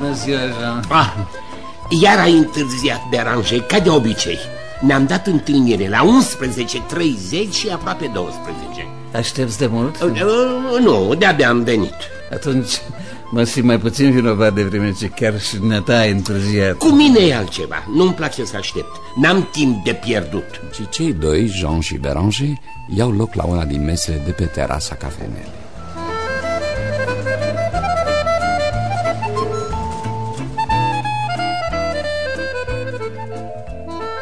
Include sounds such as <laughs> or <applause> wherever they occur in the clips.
Bună ziua, Jean. Ah, iar ai întârziat, Beranger, ca de obicei. Ne-am dat întâlnire la 11.30 și aproape 12. Aștepți de mult? Uh, uh, nu, de-abia am venit. Atunci mă simt mai puțin vinovat de vreme ce chiar și dumneata ai întârziat. Cu mine e altceva. Nu-mi place să aștept. N-am timp de pierdut. Și cei doi, Jean și Beranger, iau loc la una din mesele de pe terasa cafenelei.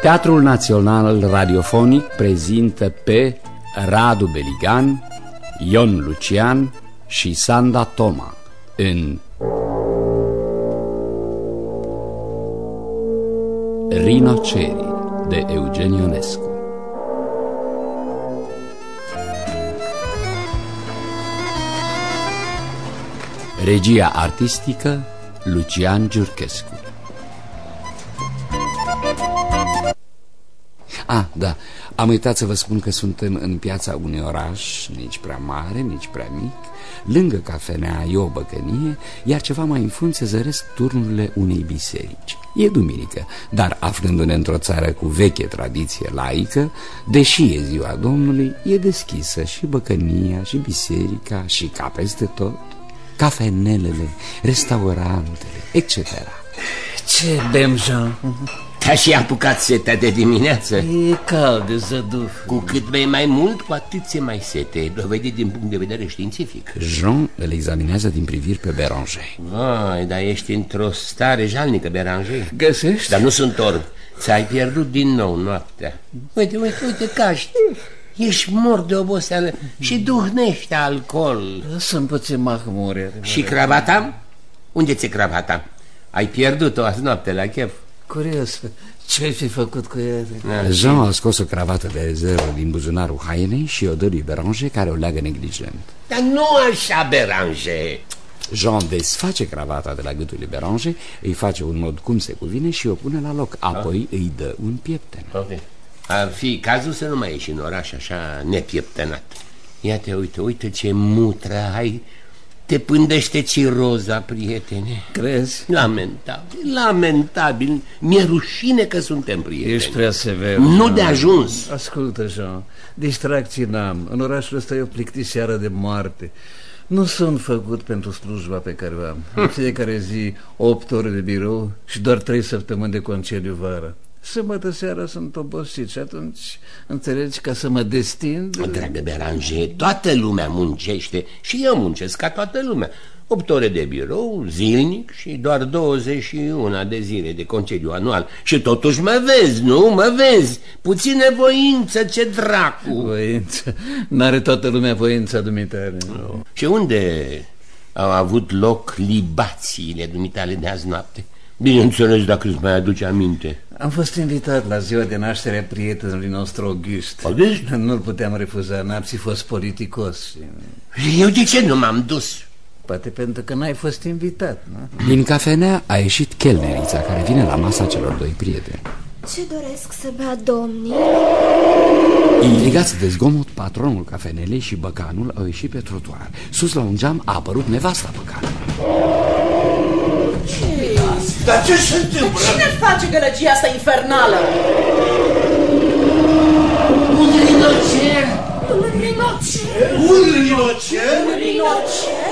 Teatrul Național Radiofonic prezintă pe Radu Beligan, Ion Lucian și Sanda Toma în Rinoceri de Eugen Ionescu. Regia artistică Lucian Giurchescu Ah, da, am uitat să vă spun că suntem în piața unui oraș, nici prea mare, nici prea mic Lângă cafenea e o băcănie, iar ceva mai în frunte se zăresc turnurile unei biserici E duminică, dar aflându-ne într-o țară cu veche tradiție laică Deși e ziua Domnului, e deschisă și băcănia, și biserica, și ca peste tot Cafenelele, restaurantele, etc. Ce bem, Jean? Te-a și apucat setea de dimineață? E cald de zăduf Cu cât bei mai mult, cu atât se mai sete. Dovedit din punct de vedere științific. Jean îl examinează din priviri pe Beranger Vai, dar ești într-o stare jalnică, Beranger Găsești? Dar nu sunt orb. Ți-ai pierdut din nou noaptea. Uite, uite, uite, caști Ești mort de oboseală și duhnește alcool. Sunt puțin mahmure Și cravata? Unde ți-e cravata? Ai pierdut-o azi noapte la chef Curios, ce ai fi făcut cu ea? Da, Jean a scos o cravată de rezervă din buzunarul hainei și o dă lui Beranger care o leagă neglijent. Dar nu așa, Beranger! Jean desface cravata de la gâtul lui Beranger, îi face un mod cum se cuvine și o pune la loc. Apoi ah. îi dă un piepten. Okay. Ar fi cazul să nu mai ieși în oraș așa nepieptenat. Iată, uite, uite ce mutră ai te pândește ciroza, prietene. Crezi? Lamentabil, lamentabil. Mi-e rușine că suntem prieteni. Ești prea sever Nu Jean. de ajuns. Ascultă, Jean Distracții n-am. În orașul ăsta e o plictiseară de moarte. Nu sunt făcut pentru slujba pe care o am. În fiecare zi 8 ore de birou și doar 3 săptămâni de concediu vară Sâmbătă seara sunt obosit și atunci înțelegi ca să mă destind Dragă Beranger, toată lumea muncește și eu muncesc ca toată lumea Opt ore de birou, zilnic și doar 21 de zile de concediu anual Și totuși mă vezi, nu? Mă vezi Puține voință, ce dracu Voință? N-are toată lumea voința dumitare no. Și unde au avut loc libațiile dumitale de azi noapte? Bineînțeles, dacă îți mai aduce aminte Am fost invitat la ziua de naștere a prietenului nostru August Nu-l puteam refuza, n-ar fi fost politicos Eu de ce nu m-am dus? Poate pentru că n-ai fost invitat, nu? Din cafenea a ieșit chelnerița care vine la masa celor doi prieteni Ce doresc să bea domnii? Intrigați de zgomot, patronul cafenelei și băcanul au ieșit pe trotuar Sus la un geam a apărut nevasta băcanului dar ce se întâmplă? Cine face gălăgia asta infernală? Un rinocer! Un rinocer! Un rinocer? Un rinocer?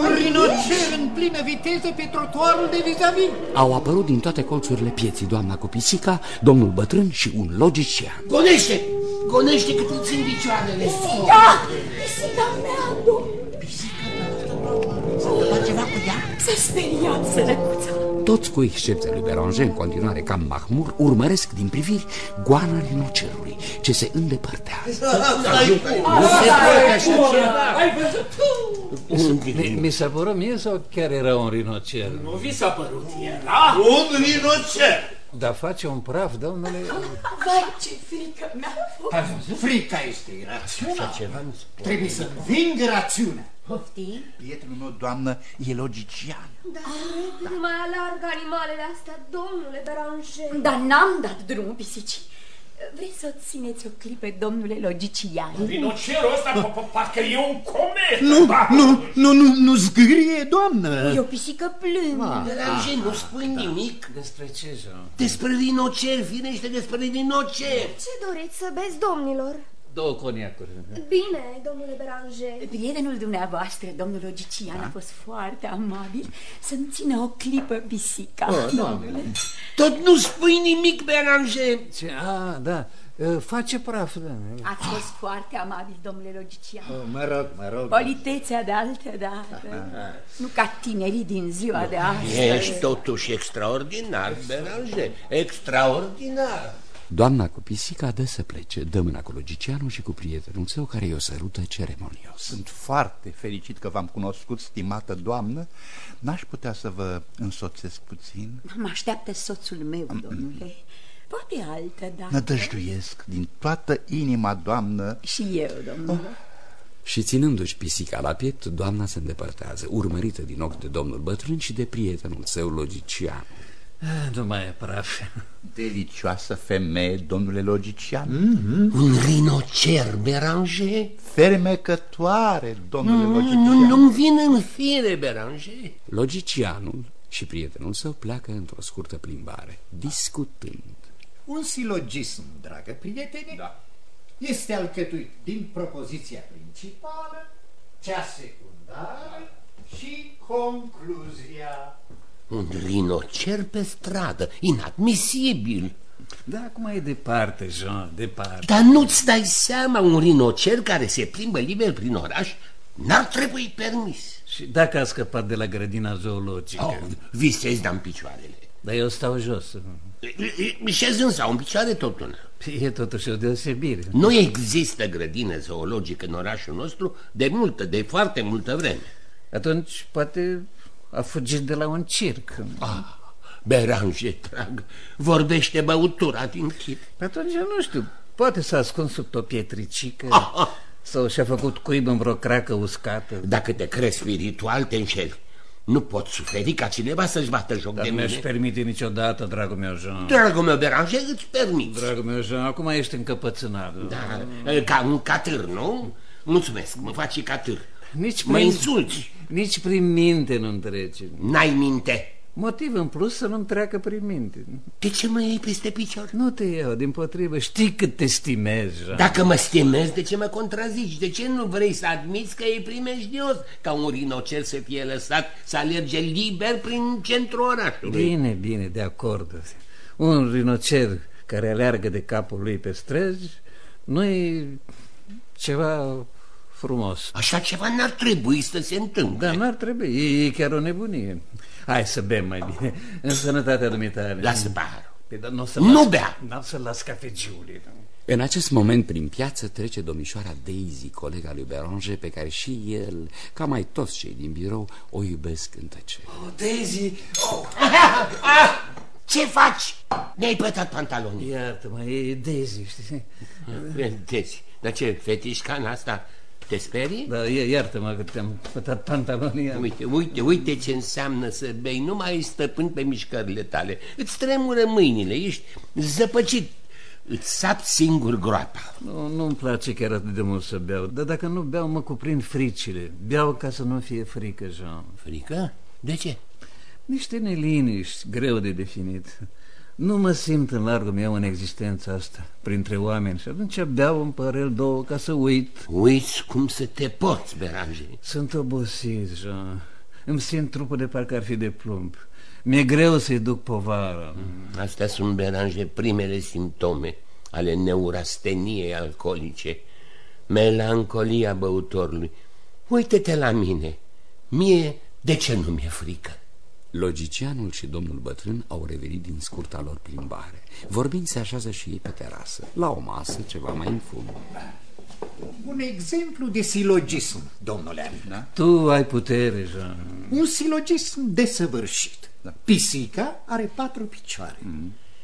Un rinocer în plină viteză pe trotuarul de vis-a-vis. Au apărut din toate colțurile pieții doamna cu pisica, domnul bătrân și un logician. Gonește! Gonește cât îți țin picioarele! Pisica! Pisica mea, domnul! S-a speriat, sărăcuța. Toți, cu excepția lui Beranger, în continuare cam mahmur, urmăresc din priviri goana rinocerului, ce se îndepărtează. Mi s-a părut mie sau chiar era un rinocer? Nu vi s-a părut, era un rinocer. Dar face un praf, domnule? Vai, ce frică mi-a fost. Frica este rațiunea. Trebuie să înving rațiunea. Poftim? Prietenul meu, doamnă, e logician. Da, da. Nu mai alargă animalele astea, domnule Beranger. Dar n-am dat drumul pisicii. Vreți să țineți o clipă, domnule Logician? Rinocerul ăsta pa- pa- parcă e un comet. Nu, Da. nu, nu, nu, nu zgârie, doamnă. E o pisică plângă. Berange, nu spui nimic Despre ce, Jean? despre rinocer, firește despre rinocer. Ce doriți să beți, domnilor? Două coniacuri. Bine, domnule Beranger. Prietenul dumneavoastră, domnul Logician, a fost foarte amabil să-mi țină o clipă pisica, domnule. Tot nu spui nimic, Berange. Ce? A, da, uh, face praf, da. Ați fost foarte amabil, domnule Logician. Oh, mă rog, mă rog. Politețea de altă dată, nu ca tinerii din ziua de astăzi. Ești totuși extraordinar, Berange, extraordinar. Doamna cu pisica dă să plece, dă mâna cu logicianul și cu prietenul său care i-o sărută ceremonios. Sunt foarte fericit că v-am cunoscut, stimată doamnă. N-aș putea să vă însoțesc puțin? Mă așteaptă soțul meu, domnule. Poate altă dată. Nădăjduiesc din toată inima, doamnă. Și eu, domnule. Și ținându-și pisica la piept, doamna se îndepărtează, urmărită din ochi de domnul bătrân și de prietenul său logician. Ah, Nu mai e praf. Delicioasă femeie, domnule logician. Un rinocer, Berange? Fermecătoare, domnule Nu, logician. nu, nu-mi vin în fire, Berange. Logicianul și prietenul său pleacă într-o scurtă plimbare, discutând. Un silogism, dragă prietene, da. este alcătuit din propoziția principală, cea secundară și concluzia. Un rinocer pe stradă, inadmisibil. Da, acum e departe, Jean, departe. Dar nu-ți dai seama, un rinocer care se plimbă liber prin oraș n-ar trebui permis. Și dacă a scăpat de la grădina zoologică? Oh, visezi, dar în picioarele. Dar eu stau jos. Șezând sau în picioare tot una. E totuși o deosebire. Nu există grădină zoologică în orașul nostru de multă, de foarte multă vreme. Atunci poate a fugit de la un circ. Ah, Beranje, drag, vorbește băutura din chip. Pe atunci nu știu, poate s-a ascuns sub o pietricică Ah, ah. sau și-a făcut cuib în vreo cracă uscată. Dacă te crezi spiritual, te înșeli. Nu pot suferi ca cineva să-și bată joc Dar de nu mi-aș mine. permite niciodată, dragul meu Jean. Dragul meu, Beranje, îți permiți. Dragul meu Jean, acum ești încăpățânat. Da, ca un catâr, nu? Mulțumesc, mă faci catâr. Nici Mă prin, insulți. nici prin minte nu-mi trece. N-ai minte. Motiv în plus să nu-mi treacă prin minte. De ce mă iei peste picior? Nu te iau, din potrivă, știi cât te stimez, Jean. Dacă mă stimezi, de ce mă contrazici? De ce nu vrei să admiți că e primejdios ca un rinocer să fie lăsat să alerge liber prin centrul orașului? Bine, bine, de acord. Un rinocer care aleargă de capul lui pe străzi nu e ceva frumos. Așa ceva n-ar trebui să se întâmple. Dar n-ar trebui, e, e chiar o nebunie. Hai să bem mai bine, <laughs> în sănătatea dumitale. Lasă paharul. Păi, dar n-o să Nu las, bea. N-o să las cafegiului. În acest moment, prin piață, trece domnișoara Daisy, colega lui Beranger, pe care și el, ca mai toți cei din birou, o iubesc în tăcere. Oh, Daisy! Oh. <laughs> Ce faci? Ne-ai pătat pantalonii. Iartă-mă, e Daisy, știi? Vedeți, dar ce, fetișcan asta te sperii? Da, e- iartă-mă că te-am pătat pantalonii. Uite, uite, uite ce înseamnă să bei, nu mai ești stăpân pe mișcările tale. Îți tremură mâinile, ești zăpăcit, îți sap singur groapa. Nu, nu-mi place chiar atât de mult să beau, dar dacă nu beau, mă cuprind fricile. Beau ca să nu fie frică, Jean. Frică? De ce? Niște neliniști, greu de definit. Nu mă simt în largul meu în existența asta, printre oameni, și atunci beau un părel două ca să uit. Uiți cum să te porți, Beranje. Sunt obosit, Jean. Îmi simt trupul de parcă ar fi de plumb. Mi-e greu să-i duc povara. Astea sunt, Beranje, primele simptome ale neurasteniei alcoolice. Melancolia băutorului. Uite-te la mine. Mie, de ce nu mi-e frică? Logicianul și domnul bătrân au revenit din scurta lor plimbare. Vorbind, se așează și ei pe terasă, la o masă ceva mai în fund. Un exemplu de silogism, domnule. Da? Tu ai putere, Jean. Un silogism desăvârșit. Pisica are patru picioare.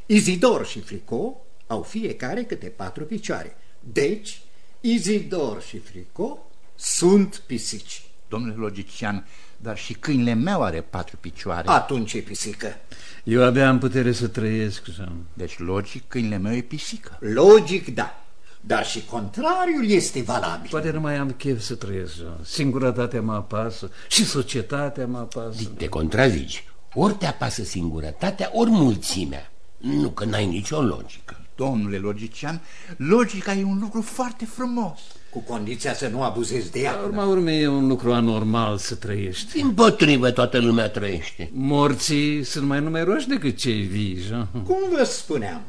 Izidor și Frico au fiecare câte patru picioare. Deci, Izidor și Frico sunt pisici. Domnule logician, Dar și câinele meu are patru picioare. Atunci e pisică. Eu abia am putere să trăiesc, Jean. Deci, logic, câinele meu e pisică. Logic, da. Dar și contrariul este valabil. Poate nu mai am chef să trăiesc, Jean. Singurătatea mă apasă și societatea mă apasă. Te contrazici. Ori te apasă singurătatea, ori mulțimea. Nu că n-ai nicio logică. Domnule logician, logica e un lucru foarte frumos. Cu condiția să nu abuzezi de ea. La urma urmei e un lucru anormal să trăiești. Din potrivă, toată lumea trăiește. Morții sunt mai numeroși decât cei vii, Jean. Cum vă spuneam,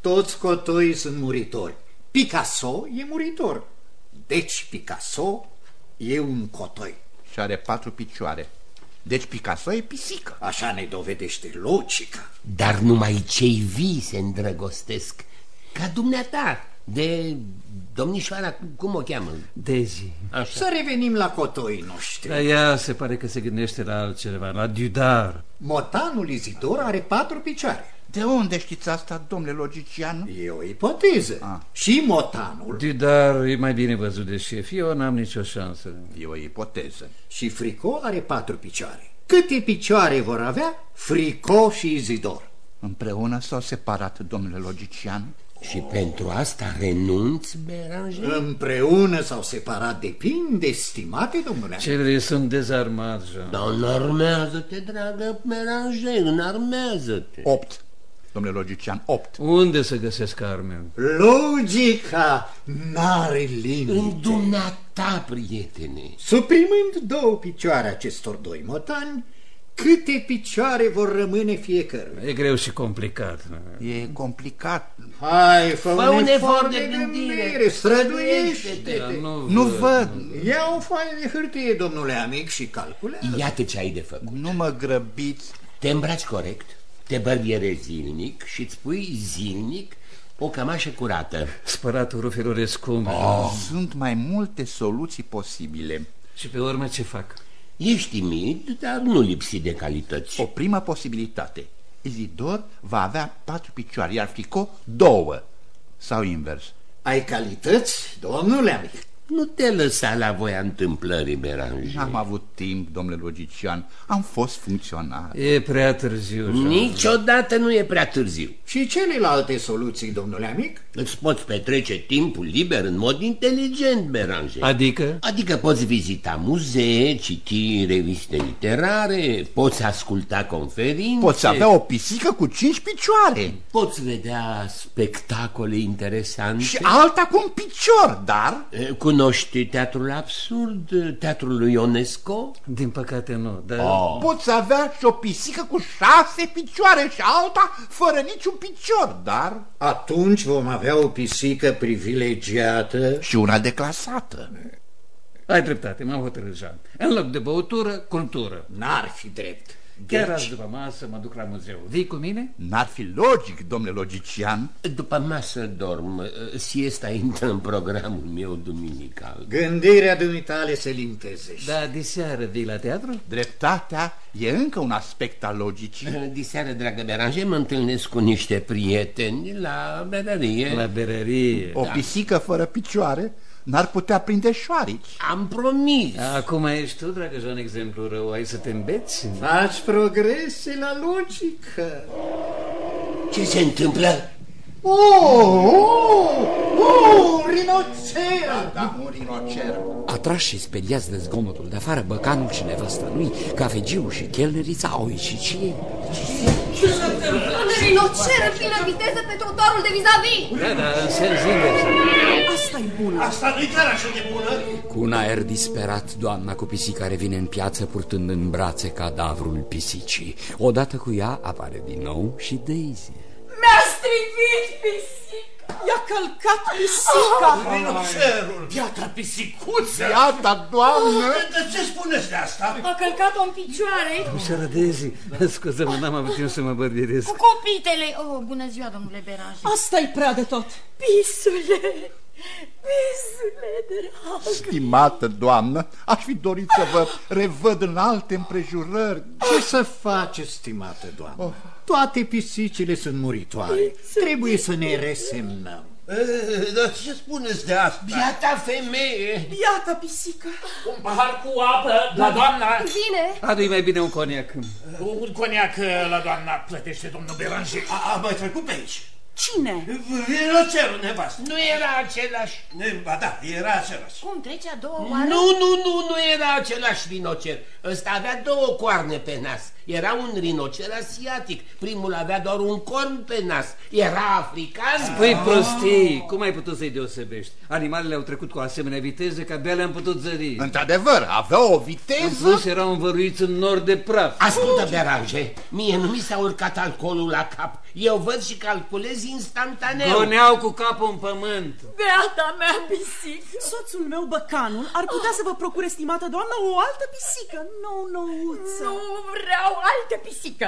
toți cotoii sunt muritori. Picasso e muritor. Deci Picasso e un cotoi. Și are patru picioare. Deci Picasso e pisică. Așa ne dovedește logica. Dar numai cei vii se îndrăgostesc. Ca dumneata, de domnișoara, cum o cheamă? Dezi. Așa. Să revenim la cotoii noștri. Dar ea se pare că se gândește la altceva, la Dudar. Motanul Izidor are patru picioare. De unde știți asta, domnule logician? E o ipoteză. Ah. Și motanul Dudar e mai bine văzut de șef. Eu n-am nicio șansă. E o ipoteză. și Frico are patru picioare. Câte picioare vor avea Frico și Izidor? Împreună sau separat, domnule logician? Și pentru asta renunț, Beranger? Împreună sau separat depinde, stimate domnule. Cele sunt dezarmat, Jean. Dar înarmează-te, dragă Beranger, înarmează-te. Opt. Domnule logician, opt. Unde să găsesc arme? Logica n-are limite. În dumneata, prietene. Suprimând două picioare acestor doi motani, câte picioare vor rămâne fiecăruia? E greu și complicat. E complicat. Hai, fă, Fă un efort de gândire. străduiește-te. Dar nu, Nu văd. Ia o foaie de hârtie, domnule amic, și calculează. Iată ce ai de făcut. Nu mă grăbiți. Te îmbraci corect, te bărbierezi zilnic și îți pui zilnic o cămașă curată. Spăratul rufelor e scump. Oh. Sunt mai multe soluții posibile. Și pe urmă ce fac? Ești timid, dar nu lipsi de calități. O primă posibilitate. Izidor va avea patru picioare, iar Frico două. Sau invers. Ai calități, domnule amic? Nu te lăsa la voia întâmplării, Beranger. N-am avut timp, domnule logician. Am fost funcționar. E prea târziu, Jean. Niciodată nu e prea târziu. Și celelalte soluții, domnule amic? Îți poți petrece timpul liber în mod inteligent, Beranger. Adică? Adică poți vizita muzee, citi reviste literare, poți asculta conferințe, Poți avea o pisică cu cinci picioare. poți vedea spectacole interesante. Și alta cu un picior, dar... Eh, Cunoști teatrul absurd, teatrul lui Ionesco? Din păcate nu, dar... Oh. Poți avea și o pisică cu șase picioare și alta fără niciun picior, dar... Atunci vom avea o pisică privilegiată. Și una declasată. Ai dreptate, m-am hotărât, Jean. În loc de băutură, cultură. N-ar fi drept. Chiar Deci, azi după masă mă duc la muzeu. Vii cu mine? N-ar fi logic, domnule logician. După masă dorm, eh, siesta intră în programul meu duminical. gândirea dumitale se limpezește. Da, diseară vii la teatru? Dreptatea e încă un aspect al logicii. Eh, Diseară, dragă Beranger, mă întâlnesc cu niște prieteni la berărie. La berărie. O pisică fără picioare n-ar putea prinde șoarici. Am promis. Acum ești tu, dragă Jean, exemplu rău. Ai să te îmbeți? Faci progrese la logică. Ce se întâmplă? Oh, oh, oh, rinocer! Da, un rinocer. Atrași și speriați de zgomotul de afară, băcanul și nevastă lui, cafegiul și chelnerița au ieșit și ei. Un rinocer în plină viteză pe trotuarul de vis-a-vis. Da, da, în sens invers. Asta e bună. Asta nu-i chiar așa de bună. Cu un aer disperat, doamna cu pisica revine în piață purtând în brațe cadavrul pisicii. Odată cu ea apare din nou și Daisy. Mi-a strivit pisica. I-a călcat pisica. Rinocerul. Biata pisicuță. Iată, doamnă! De ce spuneți de asta? A călcat-o în picioare Ușoară, Daisy. Scuză-mă, n-am avut timp să mă bărbieresc. cu copitele. Oh, bună ziua, domnule Beranger. Asta e prea de tot. Pisule, pisule drag. Stimată doamnă, aș fi dorit să vă revăd în alte împrejurări. Ce să faceți, stimată doamnă? Toate pisicile sunt muritoare. Trebuie să ne resemnăm. E, Dar ce spuneți de asta? Biata femeie! Iată, pisică! Un pahar cu apă la doamna. Vine! Adu-i mai bine un coniac. Un coniac la doamna plătește domnul Beranger. A, a mai trecut pe aici. Cine? Rinocerul, nevastă. Nu era același. Ne- Ba da, era același. Cum trece a doua oară? Nu, nu, nu, nu era același rinocer. Ăsta avea două coarne pe nas. Era un rinocer asiatic. Primul avea doar un corn pe nas. Era african. Păi prostii, cum ai putut să-i deosebești? Animalele au trecut cu asemenea viteză că abia le-am putut zări. Într-adevăr, avea o În viteză... plus erau învăruiți în nor de praf. Ascultă, Beranje, mie nu mi s-a urcat alcoolul la cap. Eu văd și calculez instantaneu. Goneau cu capul în pământ. Beata mea pisică! Soțul meu, băcanul, ar putea să vă procure, stimată doamnă, o altă pisică nou-nouță. Nu vreau altă pisică!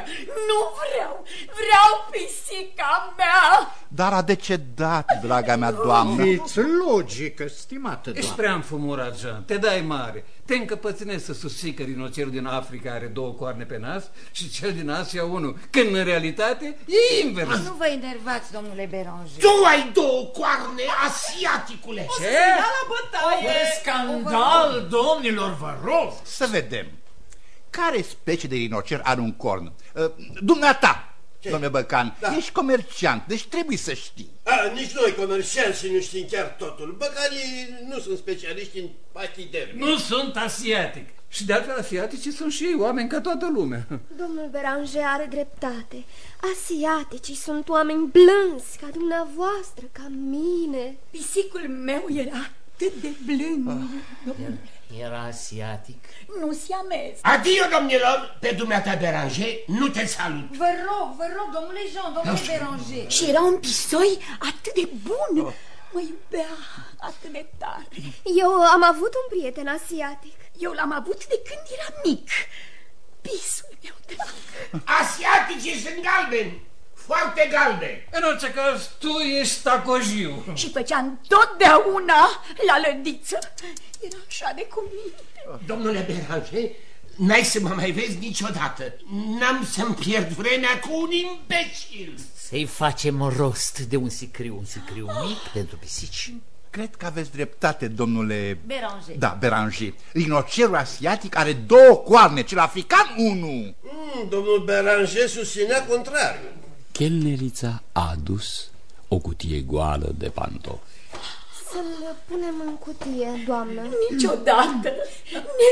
Nu vreau! Vreau pisica mea! Dar a decedat, draga mea doamnă. Fiți logică, stimată Ești doamnă. prea înfumurat, Jean. Te dai mare. Te încăpățânezi să susții că rinocerul din Africa are două coarne pe nas și cel din Asia unul. Când în realitate e invers. Nu vă enervați, domnule Beranger. Tu ai două coarne, asiaticule. Ce? Ia la bătaie! Scandal, domnilor, vă rog. Să vedem. Care specie de rinocer are un corn? Uh, Dumneata, domnule Băcan, Da. ești comerciant, deci trebuie să știi. A, nici noi comercianți și nu știm chiar totul. Băcanii nu sunt specialiști în pachidermi. Nu sunt asiatic. Și de altfel asiaticii sunt și ei oameni ca toată lumea. Domnul Beranger are dreptate. Asiaticii sunt oameni blânzi ca dumneavoastră, ca mine. Pisicul meu era atât de blând. Era asiatic. Nu siamez. Adio, domnilor, pe dumneata Beranger, nu te salut. Vă rog, vă rog, domnule Jean, domnule Beranger. Și era un pisoi atât de bun. Mă iubea atât de tare. Eu am avut un prieten asiatic. Eu l-am avut de când era mic. Pisul meu drag. Asiaticii sunt galbeni, foarte galbeni. În orice caz, tu ești stacojiu. Și făcea întotdeauna la lădiță. Era așa de cuminte. Domnule Beranger, n-ai să mă mai vezi niciodată. N-am să-mi pierd vremea cu un imbecil. Să-i facem rost de un sicriu, un sicriu mic pentru pisici. Cred că aveți dreptate, domnule... Beranger. Da, Beranger. Rinocerul asiatic are două coarne, cel african unul. Mm, domnul Beranger susținea contrariul. Chelnerița a adus o cutie goală de pantofi. Să-l punem în cutie, doamnă. Niciodată.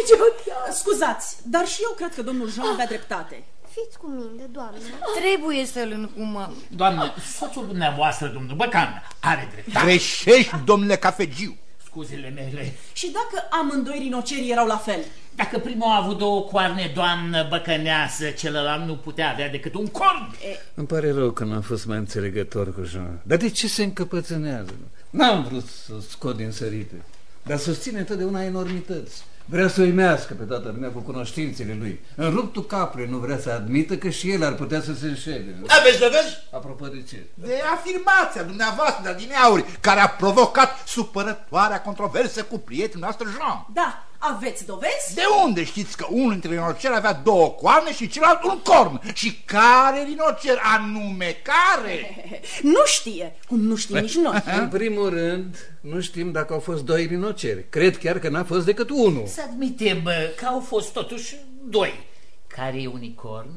Niciodată. Scuzați, dar și eu cred că domnul Jean avea dreptate. Fiți cu mine, doamnă. Trebuie să-l încumăm. Doamnă, soțul dumneavoastră, domnul Băcan, are dreptate. Greșești, domnule Cafegiu. Scuzele mele. Și dacă amândoi rinocerii erau la fel? Dacă primul a avut două coarne, doamnă băcăneasă, celălalt nu putea avea decât un corn. Îmi pare rău că n-am fost mai înțelegător cu Jean. Dar de ce se încăpățânează? N-am vrut să scot din sărite, dar susține întotdeauna enormități. Vrea să uimească pe toată lumea cu cunoștințele lui. În ruptul capului nu vrea să admită că și el ar putea să se înșele. Aveți dovezi? Apropo de ce? De afirmația dumneavoastră de adineauri, care a provocat supărătoarea controversă cu prietenul noastră Jean. Da, aveți dovezi? De unde știți că unul dintre rinoceri avea două coarne și celălalt un corn? Și care rinocer anume care? <laughs> Nu știe, cum nu știm nici noi. <laughs> În primul rând, nu știm dacă au fost doi rinoceri. Cred chiar că n-a fost decât unul. Să admitem bă, că au fost totuși doi. Care e unicorn?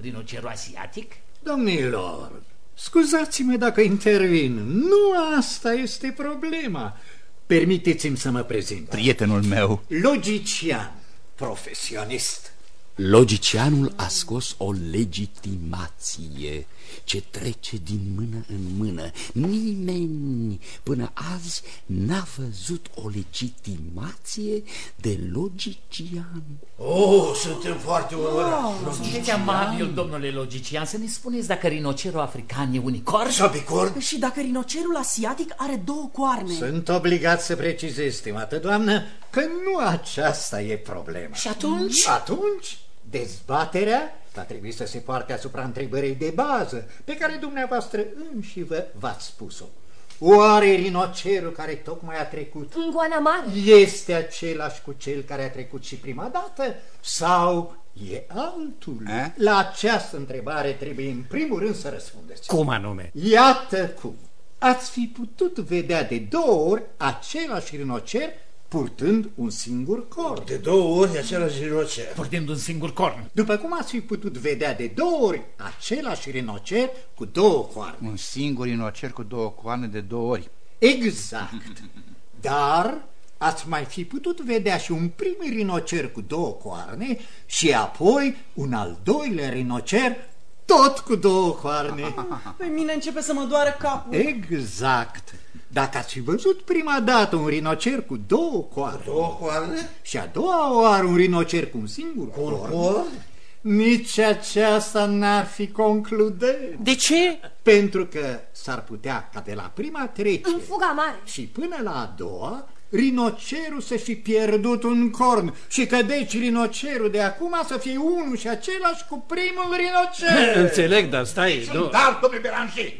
Rinocerul asiatic? Domnilor, scuzați-mă dacă intervin. Nu asta este problema. Permiteți-mi să mă prezint. Prietenul meu. Logician, profesionist. Logicianul a scos o legitimație ce trece din mână în mână. Nimeni până azi n-a văzut o legitimație de logician. Oh, suntem foarte onorați. Sunteți amabil, domnule logician, să ne spuneți dacă rinocerul african e unicorn? Sau bicorn? Și dacă rinocerul asiatic are două coarne. Sunt obligat să precizez, stimată doamnă, că nu aceasta e problema. Și atunci? Atunci, dezbaterea va trebui să se poarte asupra întrebării de bază pe care dumneavoastră înși vă v-ați spus-o. Oare rinocerul care tocmai a trecut În Goana Mare. este același cu cel care a trecut și prima dată sau e altul? Eh? La această întrebare trebuie în primul rând să răspundeți. Cum anume? Iată cum. ați fi putut vedea de două ori același rinocer purtând un singur corn. De două ori același rinocer. Purtând un singur corn. După cum ați fi putut vedea de două ori același rinocer cu două coarne. Un singur rinocer cu două coarne de două ori. Exact. <laughs> Dar ați mai fi putut vedea și un prim rinocer cu două coarne și apoi un al doilea rinocer tot cu două coarne. Pe mine începe să mă doară capul. Exact. Dacă ați fi văzut prima dată un rinocer cu două coarne, Două coarne? și a doua oară un rinocer cu un singur Cu un corn, corn? nici aceasta n-ar fi concludent. De ce? Pentru că s-ar putea ca de la prima trecere În fuga mare. și până la a doua, rinocerul să fi pierdut un corn și că deci rinocerul de acum să fie unul și același cu primul rinocer. <laughs> Înțeleg, dar stai, nu. Da, domnule Beranger!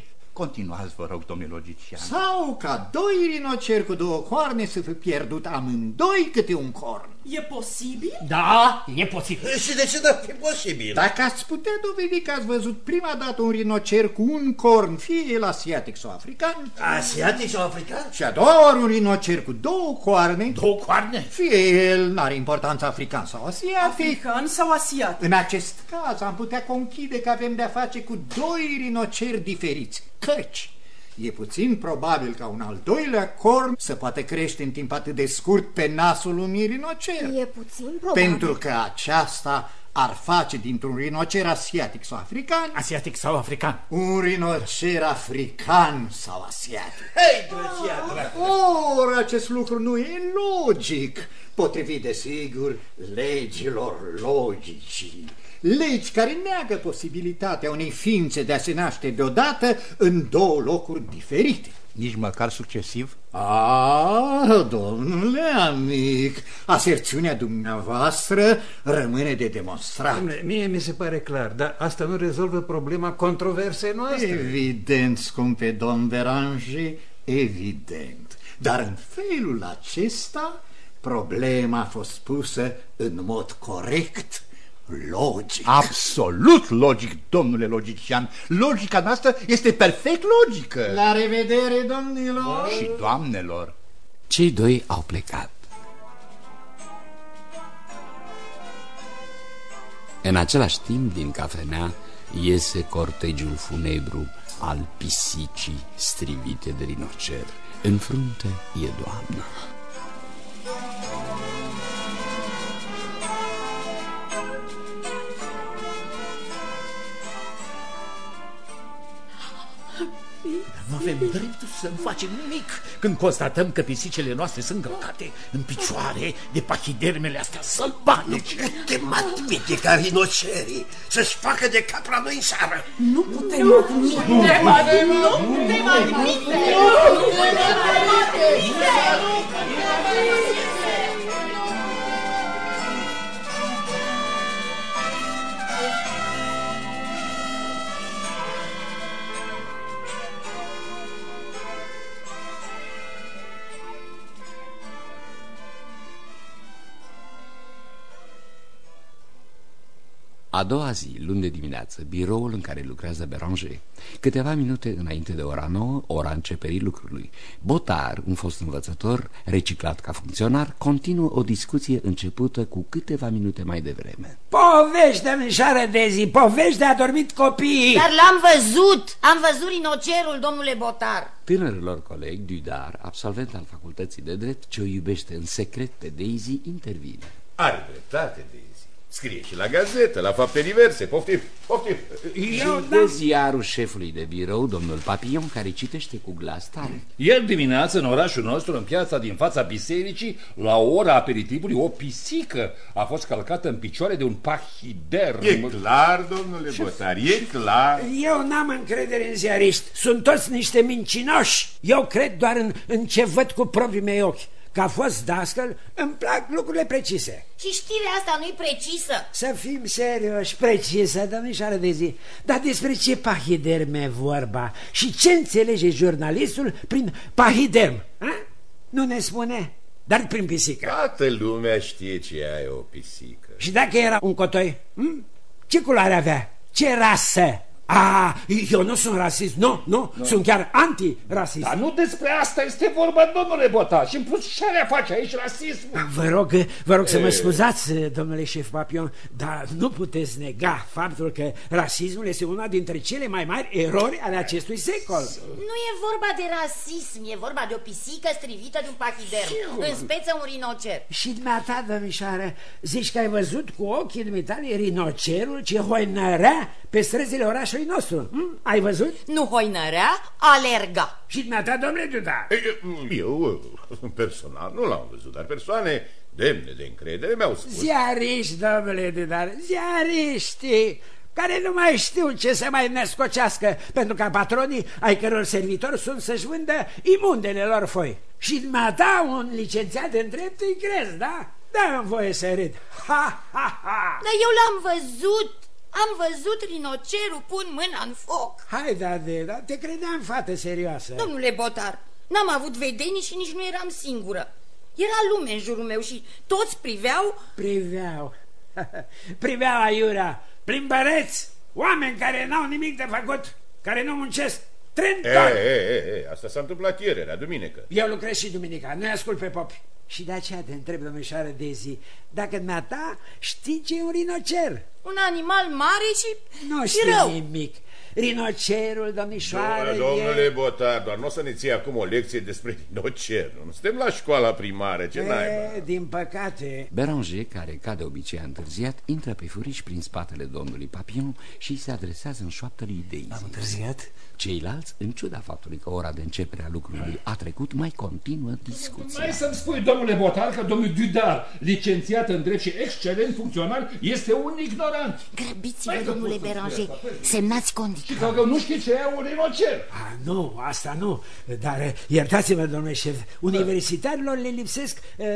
Continuați, vă rog, domnule logician. Sau ca doi rinoceri cu două coarne să fi pierdut amândoi câte un corn. E posibil? Da, e posibil. Și de ce n-ar fi posibil? Dacă ați putea dovedi că ați văzut prima dată un rinocer cu un corn, fie el asiatic sau african, Asiatic sau african? și a doua oară un rinocer cu două coarne, Două coarne? fie el n-are importanță african sau asiatic, African sau asiatic? În acest caz am putea conchide că avem de-a face cu doi rinoceri diferiți, căci e puțin probabil ca un al doilea corn să poate crește în timp atât de scurt pe nasul unui rinocer. E puțin probabil. Pentru că aceasta ar face dintr-un rinocer asiatic sau african Asiatic sau african? un rinocer african sau asiatic. Hei, drăcia, dracu! Ori acest lucru nu e logic, potrivit desigur legilor logicii. Legi care neagă posibilitatea unei ființe de a se naște deodată în două locuri diferite. Nici măcar succesiv? Ah, domnule amic, aserțiunea dumneavoastră rămâne de demonstrat. Dom'le, Mie mi se pare clar, dar asta nu rezolvă problema controversei noastre. Evident, scumpe domn Beranger, evident. Dar în felul acesta, problema a fost pusă în mod corect, logic. Absolut logic, domnule logician. Logica noastră este perfect logică. La revedere, domnilor! Și doamnelor. Cei doi au plecat. În același timp, din cafenea, iese cortegiul funebru al pisicii strivite de rinocer. În frunte e doamna. Nu avem dreptul să nu facem nimic când constatăm că pisicele noastre sunt găcate în picioare de pachidermele astea sălbatice. Putem admite ca rinocerii să-și facă de cap la noi în seară. Nu putem admite. Nu putem admite. Nu putem admite. A doua zi, luni de dimineață, biroul în care lucrează Beranger. Câteva minute înainte de ora nouă, ora începerii lucrului. Botar, un fost învățător, reciclat ca funcționar, continuă o discuție începută cu câteva minute mai devreme. Povești, domnișoară Dezi, povești de adormit copiii. Dar l-am văzut, am văzut rinocerul, domnule Botar. Tânărul coleg, Dudar, absolvent al facultății de drept, ce o iubește în secret pe Daisy, intervine. Are dreptate, Daisy. Scrie și la gazetă, la fapte diverse. Poftim, poftim. Și de ziarul șefului de birou, domnul Papillon, care citește cu glas tare. Ieri dimineață, în orașul nostru, în piața din fața bisericii, la ora aperitivului, o pisică a fost calcată în picioare de un pahider. E clar, domnule Botar, e clar. Eu n-am încredere în ziariști, sunt toți niște mincinoși. Eu cred doar în, în ce văd cu proprii mei ochi. Ca fost dascăl, îmi plac lucrurile precise. Și știrea asta nu-i precisă. Să fim serioși, precisă, domnișoară de zi. Dar despre ce pahiderm e vorba? Și ce înțelege jurnalistul prin pahiderm? A? Nu ne spune? Dar prin pisică. Toată lumea știe ce e o pisică. Și dacă era un cotoi? Hm? Ce culoare avea? Ce rasă? A, eu nu sunt rasist, nu, nu, Nu. sunt chiar anti-rasist. Dar nu despre asta este vorba, domnule Botar. Și în plus ce le face aici rasismul? Vă rog, vă rog să mă E. scuzați, domnule șef Papion, dar nu puteți nega faptul că rasismul este una dintre cele mai mari erori ale acestui secol. Nu e vorba de rasism, e vorba de o pisică strivită de un pachiderm, în speță un rinocer. Și dumneata, domnișoară, zici că ai văzut cu ochii dumitale rinocerul ce hoinărea pe străzile orașului nostru? Hm? Ai văzut? Nu hoinărea, alerga. Și dumneata, domnule Duda? Eu, personal, nu l-am văzut, dar persoane demne de încredere mi-au spus. Ziariști, domnule Dudar, ziariști care nu mai știu ce să mai născocească pentru ca patronii ai căror servitori sunt să-și vândă imundele lor foi. Și dumneata, un licențiat în drept, îi crezi, da? Da, voie să râd. Ha, ha, ha! Dar eu l-am văzut. Am văzut rinocerul pun mâna în foc. Hai, da, de, da, te credeam fată serioasă. Domnule Botar, n-am avut vedenii și nici nu eram singură. Era lume în jurul meu și toți priveau... Priveau. <laughs> Priveau aiurea, plimbăreți, oameni care n-au nimic de făcut, care nu muncesc. E, Trentori! e, e, e, asta s-a întâmplat ieri, era duminică. Eu lucrez și duminica, nu ascult pe popi. Și de aceea te întreb, domnișoară Dezi, dacă dumneata știi ce e un rinocer? Un animal mare și, Nu și știu rău. nimic. Rinocerul, domnișoară, Domnule e... Botar, doar nu o să ne ții acum o lecție despre rinocer. Nu suntem la școala primară, ce naiba. E, din păcate... Beranger, care ca de obicei a întârziat, intră pe furiș prin spatele domnului Papion și îi se adresează în șoaptă lui Daisy. Am întârziat? Ceilalți, în ciuda faptului că ora de începere a lucrului a trecut, mai continuă discuția. Mai să-mi spui, domnule Botar, că domnul Dudar, licențiat în drept și excelent funcțional, este un ignorant. Grăbiți-vă, Mai că domnule pot să spui Beranger, asta, păi. semnați condiții. Și că nu știi ce e un rinocer. A, nu, asta nu, dar eh, iertați-mă, domnule șef, universitarilor le lipsesc uh,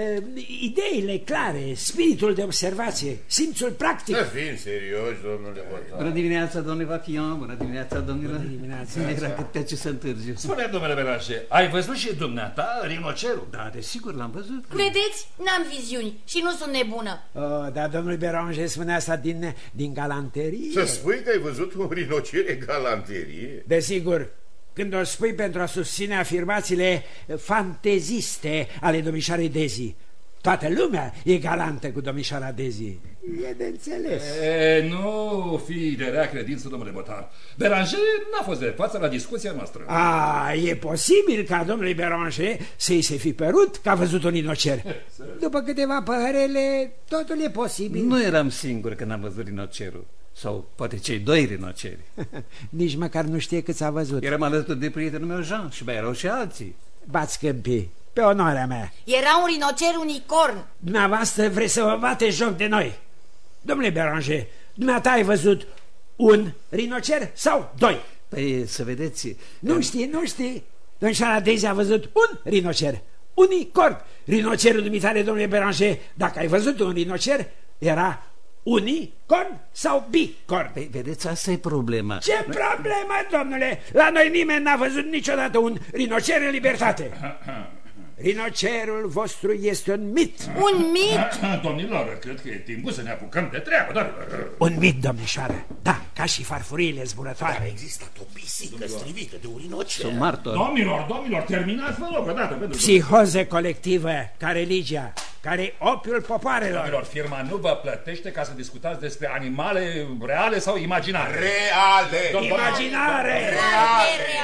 ideile clare, spiritul de observație, simțul practic. Să fim serioși, domnule Botar. Bună dimineața, domnule Vapion, bună dimineața, domnilor. Bună dimineața. Era cât pe ce să întârziu. Spune, domnule Beranger, ai văzut și dumneata rinocerul? Da, desigur, l-am văzut. Vedeți? N-am viziuni și nu sunt nebună. Oh, dar domnul Beranger spune asta din, din galanterie. Să spui că ai văzut un rinocer e galanterie? Desigur, când o spui pentru a susține afirmațiile fanteziste ale domnișoarei Dezi. Toată lumea e galantă cu domnișoara Dezi. E de înțeles. E, nu fi de rea credință, domnule Botar. Beranger n-a fost de față la discuția noastră. A, e posibil ca domnului Beranger să-i se fi părut că a văzut un inocer. <laughs> După câteva păhărele, totul e posibil. Nu eram singur când am văzut rinocerul. Sau poate cei doi rinoceri. <laughs> Nici măcar nu știe cât s-a văzut. Eram alături de prietenul meu Jean și mai erau și alții. Bați câmpii, pe onoarea mea. Era un rinocer unicorn. Dumneavoastră vreți să vă bate joc de noi. Domnule Beranger, dumneata ai văzut un rinocer sau doi? Păi, să vedeți... Nu știi, nu știi. Domnișoara Daisy a văzut un rinocer. Unicorn. Rinocerul dumitare, domnule Beranger, dacă ai văzut un rinocer, era unicorn sau bicorn. Păi, vedeți, asta e problema. Ce problemă, domnule? La noi nimeni n-a văzut niciodată un rinocer în libertate. <coughs> Rinocerul vostru este un mit. Un mit? <laughs> Domnilor, cred că e timpul să ne apucăm de treabă, dar... Un mit, domnișoară. Da, ca și farfuriile zburătoare. Dar există o pisică strivită de un rinocer. Sunt martor. Domnilor, domnilor, terminați, vă rog, odată pentru... Psihoză colectivă, ca religia, care e opiul popoarelor. Domnilor, firma nu vă plătește ca să discutați despre animale reale sau imaginare. Reale! Imaginare!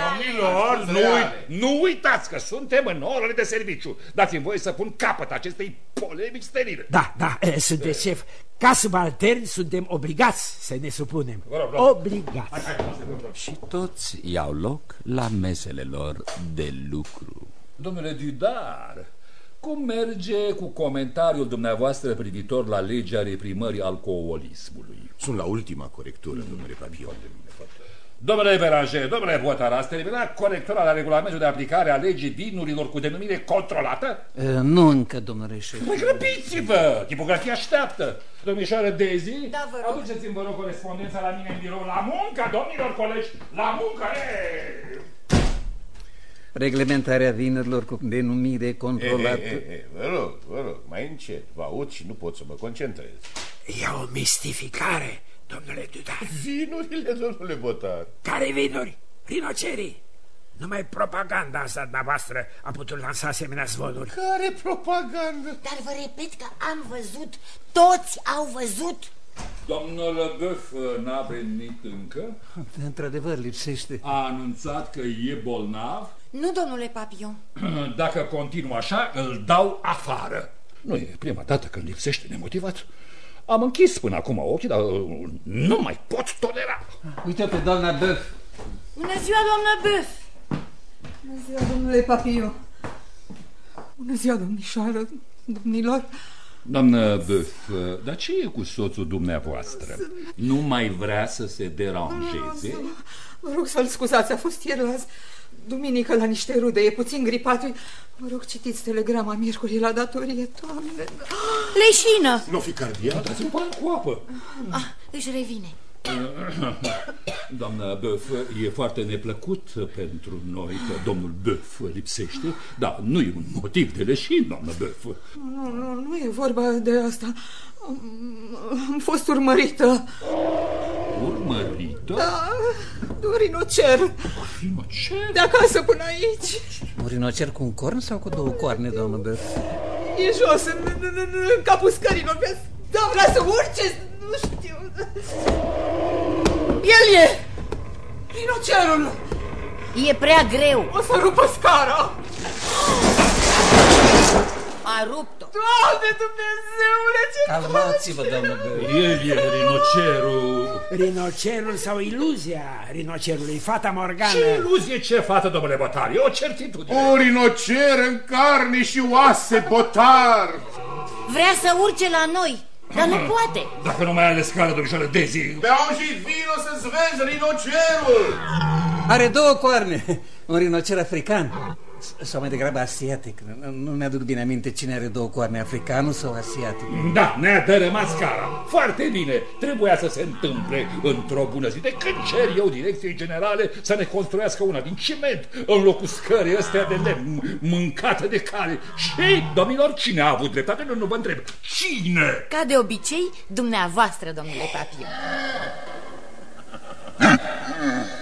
Domnilor, nu, uit- nu uitați că suntem în orele de serviciu. Dați-mi voie să pun capăt acestei polemici sterile. Da, da, e, sunteți șef. Ca subalterni suntem obligați să ne supunem. Vă rog, vă rog. Obligați. Și toți iau loc la mesele lor de lucru. Domnule Dudar, cum merge cu comentariul dumneavoastră privitor la legea reprimării alcoolismului? Sunt la ultima corectură, domnule Papion. Domnule Beranger, domnule Botar, ați terminat corectura la regulamentul de aplicare a legii vinurilor cu denumire controlată? E, Nu încă, domnule șef. Păi grăbiți-vă! Tipografia așteaptă. Domnișoară Dezi, Da, vă rog. aduceți-mi, vă rog, corespondența la mine în birou. La muncă, domnilor colegi, la muncă! E! Reglementarea vinurilor cu denumire E, controlată. e, e, e, vă rog, vă rog, mai încet. Vă aud și nu pot să mă concentrez. E o mistificare. domnule Duda? Vinurile, domnule Botar. Care vinuri? Rinocerii. Numai propaganda asta dumneavoastră a putut lansa asemenea zvonuri. Care propagandă? Dar vă repet că am văzut, toți au văzut. Domnul Băf n-a venit încă? Într-adevăr, lipsește. A anunțat că e bolnav? Nu, domnule Papion. <clears throat> Dacă continuă așa, îl dau afară. Nu e prima dată când lipsește nemotivat. Am închis până acum ochii, dar uh, nu mai pot tolera. Uite pe doamna Băf. Bună ziua, doamnă Băf! Bună ziua, domnule Papiu. Bună ziua, domnișoară, domnilor. Doamnă Băf, dar ce e cu soțul dumneavoastră? Nu mai vrea să se deranjeze? Vă rog să-l scuzați, a fost ieri la duminică la niște rude, e puțin gripat. Vă rog, citiți telegrama miercuri la datorie, doamne. Leșină! Nu fi cardiac? Dați-mi cu apă. Ah, își revine. <coughs> Doamna Băf, e foarte neplăcut pentru noi că domnul Băf lipsește, dar nu e un motiv de leșin, doamna Băf. Nu, nu, nu e vorba de asta. Am, am fost urmărită. Urmărită? Da, de un rinocer. Rinocer? De acasă până aici. Un rinocer cu un corn sau cu două coarne, doamnă Băf? E jos, în, în, în, în capul scărilor. Da, vrea să urce, nu știu. El e! Rinocerul! E prea greu. O să rupă scara! A rupt-o. Doamne Dumnezeule, ce Calmați-vă, doamnă Băf. El e rinocerul. Rinocerul sau iluzia rinocerului, fata Morgană. Ce iluzie, ce fată, domnule Botar, e o certitudine. Un rinocer în carne și oase, Botar! Vrea să urce la noi, dar nu poate. Dacă nu mai are scală, domnișoară Dezi. Beau și vino să-ți vezi rinocerul! Are două coarne. Un rinocer african. Sau mai degrabă asiatic. Nu mi-aduc bine aminte cine are două coarne, africanul sau asiatic. Da, ne-a dărâmat scara. Foarte bine. Trebuia să se întâmple într-o bună zi. De când cer eu direcției generale să ne construiască una din ciment în locul scării astea de lemn mâncată de cale. Și, domnilor, cine a avut dreptate? Nu, nu vă întreb. Cine? Ca de obicei, dumneavoastră, domnule Papiu. <laughs>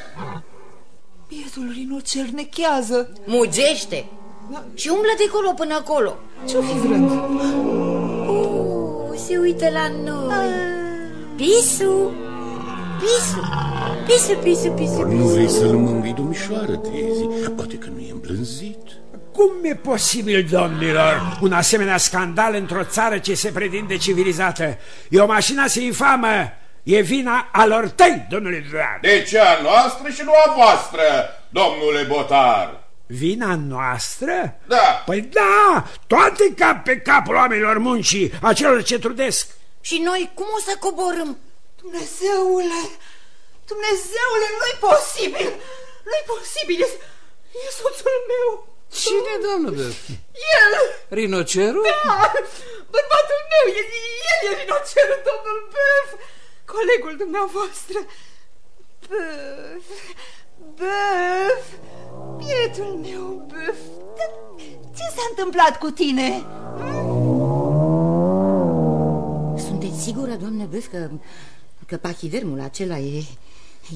Bietul rinocer nechează. Mugește. Și umblă de colo până acolo. Ce-o fi vrând? Uh, se uită la noi. Pisu! Pisu! Pisu, pisu, pisu, Nu pisu. vrei să-l mângâi, domnișoară, Tezi? Poate că nu e îmblânzit. Cum e posibil, domnilor, un asemenea scandal într-o țară ce se pretinde civilizată? E o mașină să infamă. E vina alor tăi, domnule Drag. De ce a noastră și nu a voastră, domnule Botar? Vina noastră? Da. Păi da, toate cap pe capul oamenilor muncii, acelor ce trudesc. Și noi cum o să coborâm? Dumnezeule! Dumnezeule, nu-i posibil! Nu-i posibil! E, e soțul meu! Cine, doamnă Băf? El! Rinocerul? Da! Bărbatul meu! El, el e rinocerul, domnul Băf! Colegul dumneavoastră! Băf! Băf! Bietul meu, Băf! Dar Ce s-a întâmplat cu tine? Sunteți sigură, doamnă Băf, că, că pachidermul acela e,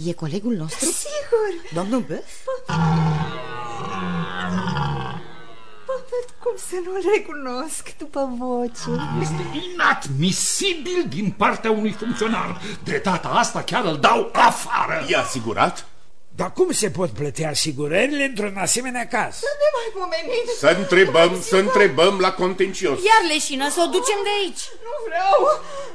e colegul nostru? Sigur! Domnul Băf? Dar cum să nu-l recunosc după voce? Este inadmisibil din partea unui funcționar. De data asta chiar îl dau afară. E asigurat? Dar cum se pot plăti asigurările într-un asemenea caz? Să ne mai pomenim! Să întrebăm, să întrebăm la contencios. Iar leșină, să o ducem de aici. Nu vreau!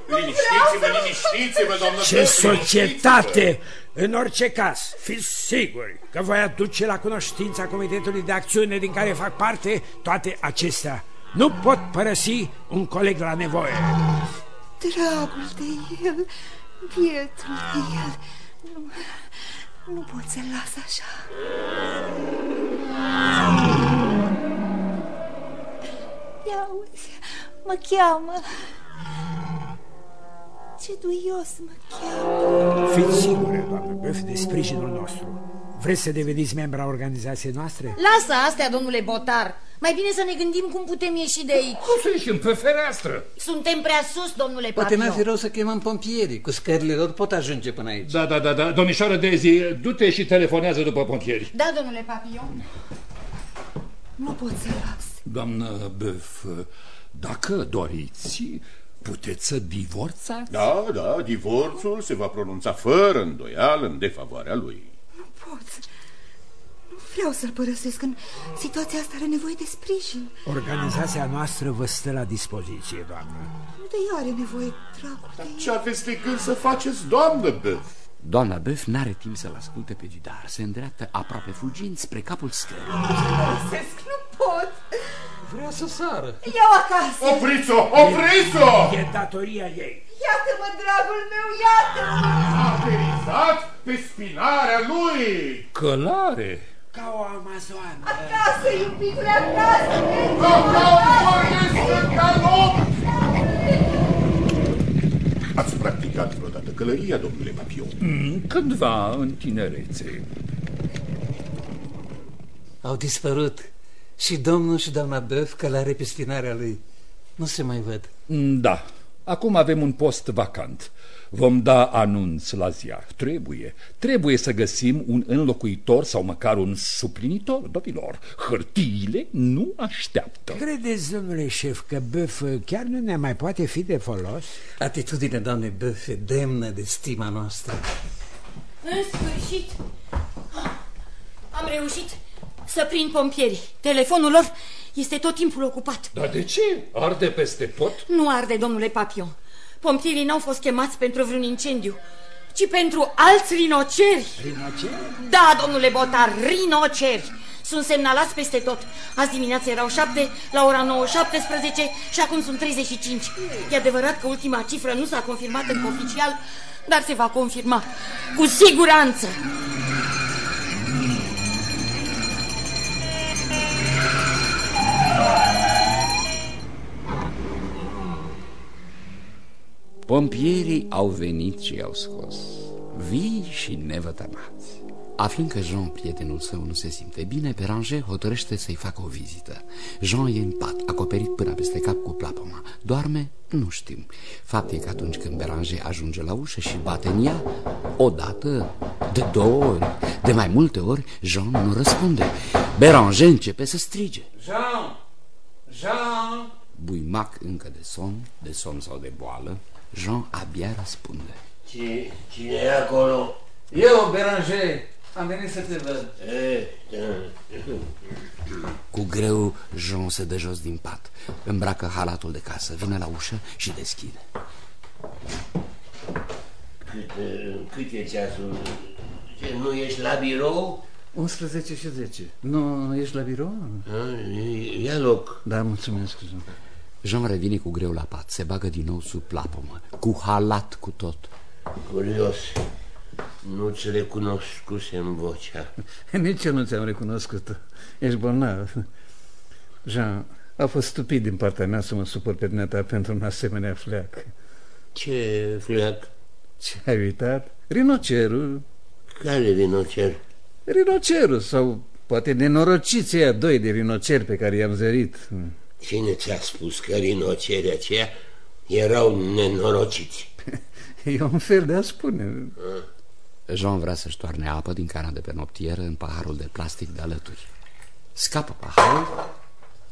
Liniștiți-vă, liniștiți-vă, doamnă Ce Băf, societate! În orice caz, fiți siguri că voi aduce la cunoștința Comitetului de Acțiune din care fac parte toate acestea. Nu pot părăsi un coleg la nevoie. Dragul de el, bietul de el, nu, nu pot să-l las așa. Ia uzi, mă cheamă. Ce duios mă cheamă. Fiți sigure, doamnă Băf, de sprijinul nostru. Vreți să deveniți membra organizației noastre? Lasă astea, domnule Botar. Mai bine să ne gândim cum putem ieși de aici. Cum să ieșim pe fereastră? Suntem prea sus, domnule Poate n-ar fi Papio. rău să chemăm pompierii. Cu scările lor pot ajunge până aici. Da, da, da, da. Domnișoară Dezi, du-te și telefonează după pompieri. Da, domnule Papio. Nu pot să las. Doamnă Băf, dacă doriți, puteți să divorțați? Da, da, divorțul se va pronunța fără îndoială în defavoarea lui. Nu pot. Nu vreau să-l părăsesc. În situația asta are nevoie de sprijin. Organizația noastră vă stă la dispoziție, doamnă. De ea are nevoie, dragul de Ce aveți de gând să faceți, doamnă Băf? Doamna Băf n-are timp să-l asculte pe Gidar. Se îndreaptă aproape fugind spre capul scării. părăsesc. Nu pot. Vrea să sară. Iau acasă. Opriți-o! Opriți-o! E datoria ei. Iată-mă, dragul meu, iată-mă. Aterizat pe spinarea lui! Călare! Ca o amazoană. Acasă, iubitule, acasă. Ați practicat vreodată călăria, domnule Papion? Mm, Cândva în tinerețe. Au dispărut și domnul și doamna Băf călare pe spinarea lui. Nu se mai văd. Mm, Da, acum avem un post vacant. Vom da anunț la ziar. Trebuie, trebuie să găsim un înlocuitor sau măcar un suplinitor, domnilor. Hârtiile nu așteaptă. Credeți, domnule șef, că Băf chiar nu ne mai poate fi de folos? Atitudinea doamnei Băf e demnă de stima noastră. În sfârșit, am reușit să prind pompierii. Telefonul lor este tot timpul ocupat. Dar de ce? Arde peste tot? Nu arde, domnule Papio. Pompierii n-au fost chemați pentru vreun incendiu, ci pentru alți rinoceri. Rinoceri? Da, domnule Botar, rinoceri. Sunt semnalați peste tot. Azi dimineața erau șapte, la ora 9, 17 și acum sunt 35. E adevărat că ultima cifră nu s-a confirmat în oficial, dar se va confirma. Cu siguranță. Pompierii au venit și i-au scos, vii și nevătămați. Aflând că Jean, prietenul său, nu se simte bine, Beranger hotărăște să-i facă o vizită. Jean e în pat, acoperit până peste cap cu plapăma. Doarme? Nu știm. Fapt e că atunci când Beranger ajunge la ușă și bate în ea, odată, de două ori, de mai multe ori, Jean nu răspunde. Beranger începe să strige. Jean! Jean! Buimac încă de somn, de somn sau de boală, Jean abia răspunde. Ce, cine e acolo? Eu, Beranger, am venit să te văd. E, da. Cu greu, Jean se dă jos din pat, îmbracă halatul de casă, vine la ușă și deschide. Cât, e- cât e ceasul? Ce, nu ești la birou? 11 și 10. Nu ești la birou? A, e- Ia loc. Da, mulțumesc, Jean. Jean revine cu greu la pat, se bagă din nou sub plapumă, cu halat cu tot. Curios. Nu-ți recunoscusem vocea. <laughs> Nici eu nu ți-am recunoscut. Ești bolnav. Jean, a fost stupid din partea mea să mă supăr pe dumneata pentru un asemenea fleac. Ce fleac? Ce ai uitat? Rinocerul. Care rinocer? Rinocerul sau poate nenorociții aia doi de rinoceri pe care i-am zărit. Cine ți-a spus că rinocerii aceia erau nenorociți? <laughs> E un fel de a spune. Jean vrea să-și toarne apă din cana de pe noptieră în paharul de plastic de alături. Scapă paharul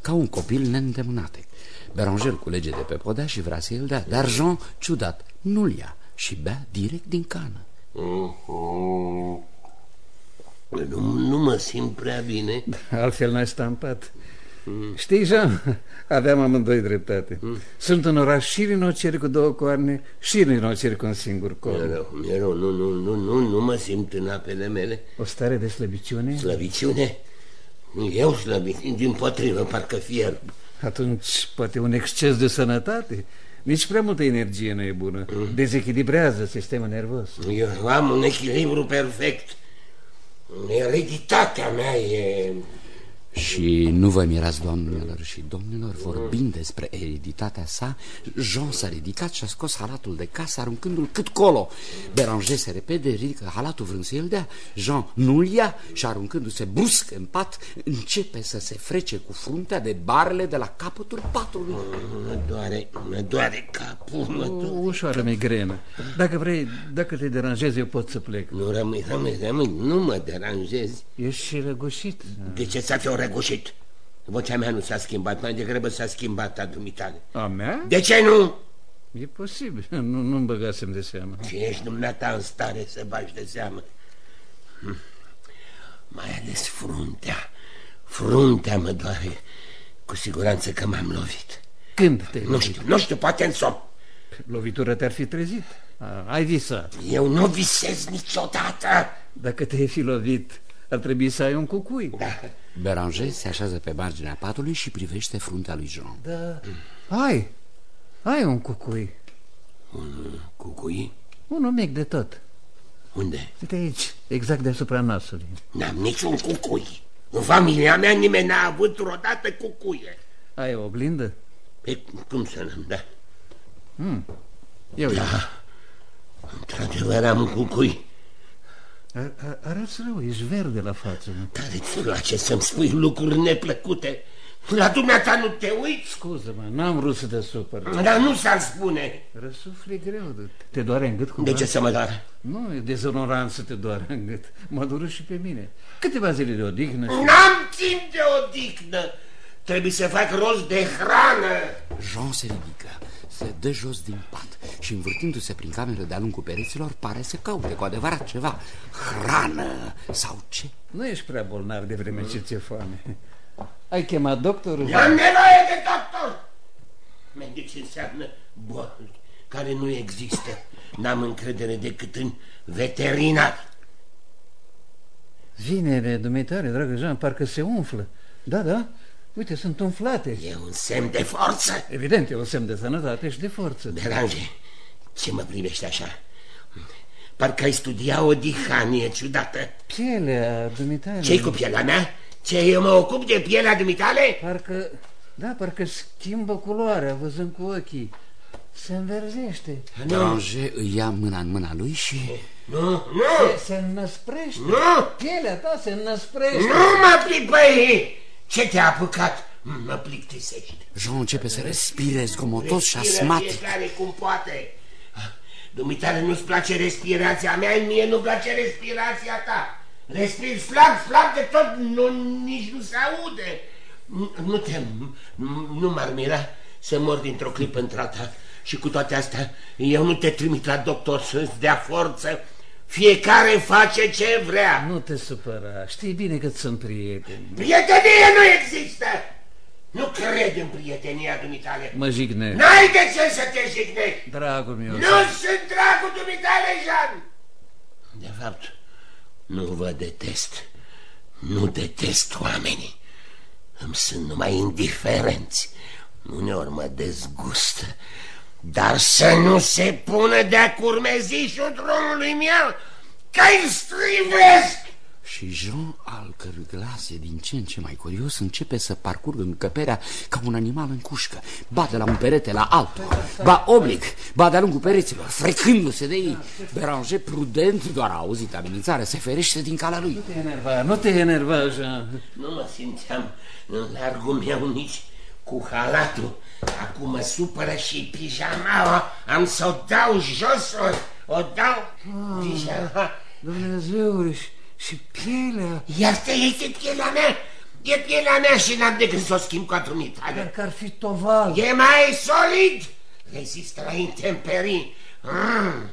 ca un copil neîndemânate. Beranger culege de pe podea și vrea să îl dea, dar Jean, ciudat, nu-l ia și bea direct din cană. Mhm. Nu, nu mă simt prea bine. Altfel n-ai stampat. Știi, Jean, aveam amândoi dreptate. Sunt în oraș și rinoceri cu două coarne și rinoceri cu un singur corn. Mereu, mereu, nu, nu, nu, nu, nu mă simt în apele mele. O stare de slăbiciune? Slăbiciune? Eu slăbiciune, din potrivă, parcă fierb. Atunci poate un exces de sănătate? Nici prea multă energie nu e bună. Dezechilibrează sistemul nervos. Eu am un echilibru perfect. Ereditatea mea e... Și nu vă mirați, doamnelor și domnilor, vorbind despre ereditatea sa, Jean s-a ridicat și a scos halatul de casă, aruncându-l cât colo. Beranger se repede, ridică halatul vrând să-l dea. Jean nu-l ia și aruncându-se brusc în pat, începe să se frece cu fruntea de barele de la capătul patului. Mă doare, mă doare capul, mă doare. O ușoară migrenă. Dacă vrei, dacă te deranjezi, eu pot să plec. Nu, rămâi, rămâi, rămâi, nu mă deranjezi. Ești și răgușit. De ce să fiu răgușit? Vocea mea nu s-a schimbat, mai degrabă s-a schimbat a dumitale. A mea? De ce nu? E posibil, <laughs> nu, nu-mi băgasem de seamă. Și ești dumneata în stare să bagi de seamă. Hm. Mai ales fruntea. Fruntea mă doare. Cu siguranță că m-am lovit. Când te Nu știu, nu știu, poate în somn. Lovitura te-ar fi trezit. A, ai visat. Eu nu visez niciodată. Dacă te-ai fi lovit, ar trebui să ai un cucui. Da. Beranger se așează pe marginea patului și privește fruntea lui Jean. Da. Ai. Ai un cucui. Un cucui? Unul mic de tot. Unde? Uite aici, exact deasupra nasului. N-am niciun cucui. În familia mea nimeni n-a avut vreodată cucuie. Ai o oglindă? Pe cum să n-am, da. Hmm. Eu da. Într-adevăr am un cucui. Ar, ar, arăți rău, ești verde la față. Mă. Dar îți place să-mi spui lucruri neplăcute. La dumneata nu te uiți? Scuză-mă, n-am vrut să te supăr. Dar nu s-ar spune. Răsufli greu. Te doare în gât cumva? De ce să mă doare? Nu, e dezonorant să te doare în gât. Mă dură și pe mine. Câteva zile de odihnă. Și... N-am timp de odihnă. Trebuie să fac rost de hrană. Jean se ridică, se dă jos din pat și învârtindu-se prin cameră de-a lungul pereților pare să caute cu adevărat ceva. Hrană sau ce? Nu ești prea bolnav de vreme ce ți-e foame. Ai chemat doctorul? Am nevoie de doctor! Medici înseamnă boli care nu există. N-am încredere decât în veterinar. Vinele dumitare, dragă Jean, parcă se umflă. Da, da, uite, sunt umflate. E un semn de forță. Evident, e un semn de sănătate și de forță. Berange, ce mă privești așa? Parcă ai studia o dihanie ciudată. Pielea dumitare. Ce-i cu pielea mea? Ce, eu mă ocup de pielea dumitale? Parcă, da, parcă schimbă culoarea, văzând cu ochii. Se înverzește. Beranger îi ia mâna în mâna lui și... Nu, nu! Se, se înăsprește. Nu! Pielea ta se înăsprește. Nu mă plic, băi! Ce te-a apucat? Mă plictisești. Jean începe să respire zgomotos și Respiră asmatic. fiecare cum poate. Dumitare nu-ți place respirația mea, mie nu place respirația ta. Respiri slab, slab de tot, nu, nici nu se aude. Nu, nu te, nu, nu m-ar mira să mor dintr-o clipă într-alta. Și cu toate astea, eu nu te trimit la doctor să-ți dea forță. Fiecare face ce vrea. Nu te supăra, știi bine că sunt prieteni. Prietenie nu există! Nu cred în prietenia dumitale. Mă jignesc. N-ai de ce să te jignești. Dragul meu. Nu sunt dragul dumitale, Jean. De fapt, nu vă detest. Nu detest oamenii. Îmi sunt numai indiferenți. Uneori mă dezgustă. Dar să nu se pună de-a curmezișul drumului meu, că-i strivesc! Și Jean, al cărui glas e din ce în ce mai curios, începe să parcurgă încăperea ca un animal în cușcă. Ba de la un perete la altul, ba oblic, ba de-a lungul pereților, frecându-se de ei. Beranger, prudent, doar a auzit amenințarea, se ferește din calea lui. Nu te enerva, nu te enerva, Jean. Nu mă simțeam în largul meu nici cu halatul. Acum mă supără și pijamaua. Am să o dau jos, o, o dau pijama. Dumnezeule, și, și pielea. Iar te este pielea mea. E pielea mea și n-am decât să o schimb cu atumitare. Dar că ar fi toval. E mai solid. Rezistă la intemperii. Mm.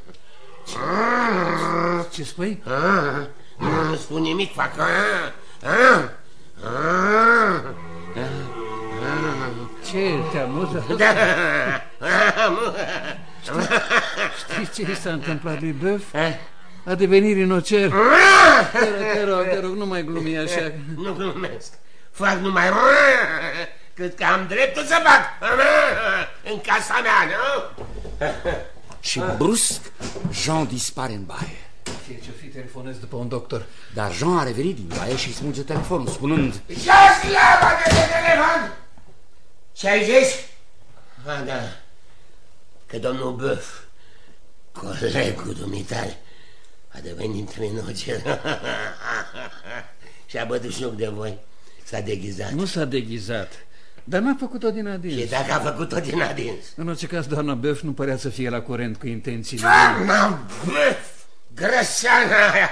Mm. Ce spui? Ah, nu spun nimic, fac ah, ah, ah, Ce te amuză? Da. Știi, știi ce i s-a întâmplat lui Băf? A devenit rinocer. Te rog, te rog, te rog, nu mai glumi așa. Nu glumesc. Fac numai cât că am dreptul să fac în casa mea, nu? Și brusc, Jean dispare în baie. Ce-o fi telefonez după un doctor. Dar Jean a revenit din baie și smulge telefonul, spunând... Ce slavă de pe telefon! Ce ai zis? Ah, da. Că domnul Băf, colegul dumitale, a devenit rinocer <laughs> și a bătut joc de voi. S-a deghizat. Nu s-a deghizat, dar n-a făcut-o din adins. Și dacă a făcut-o din adins? În orice caz, doamna Băf nu părea să fie la curent cu intențiile. Doamna Băf! Grăseana aia!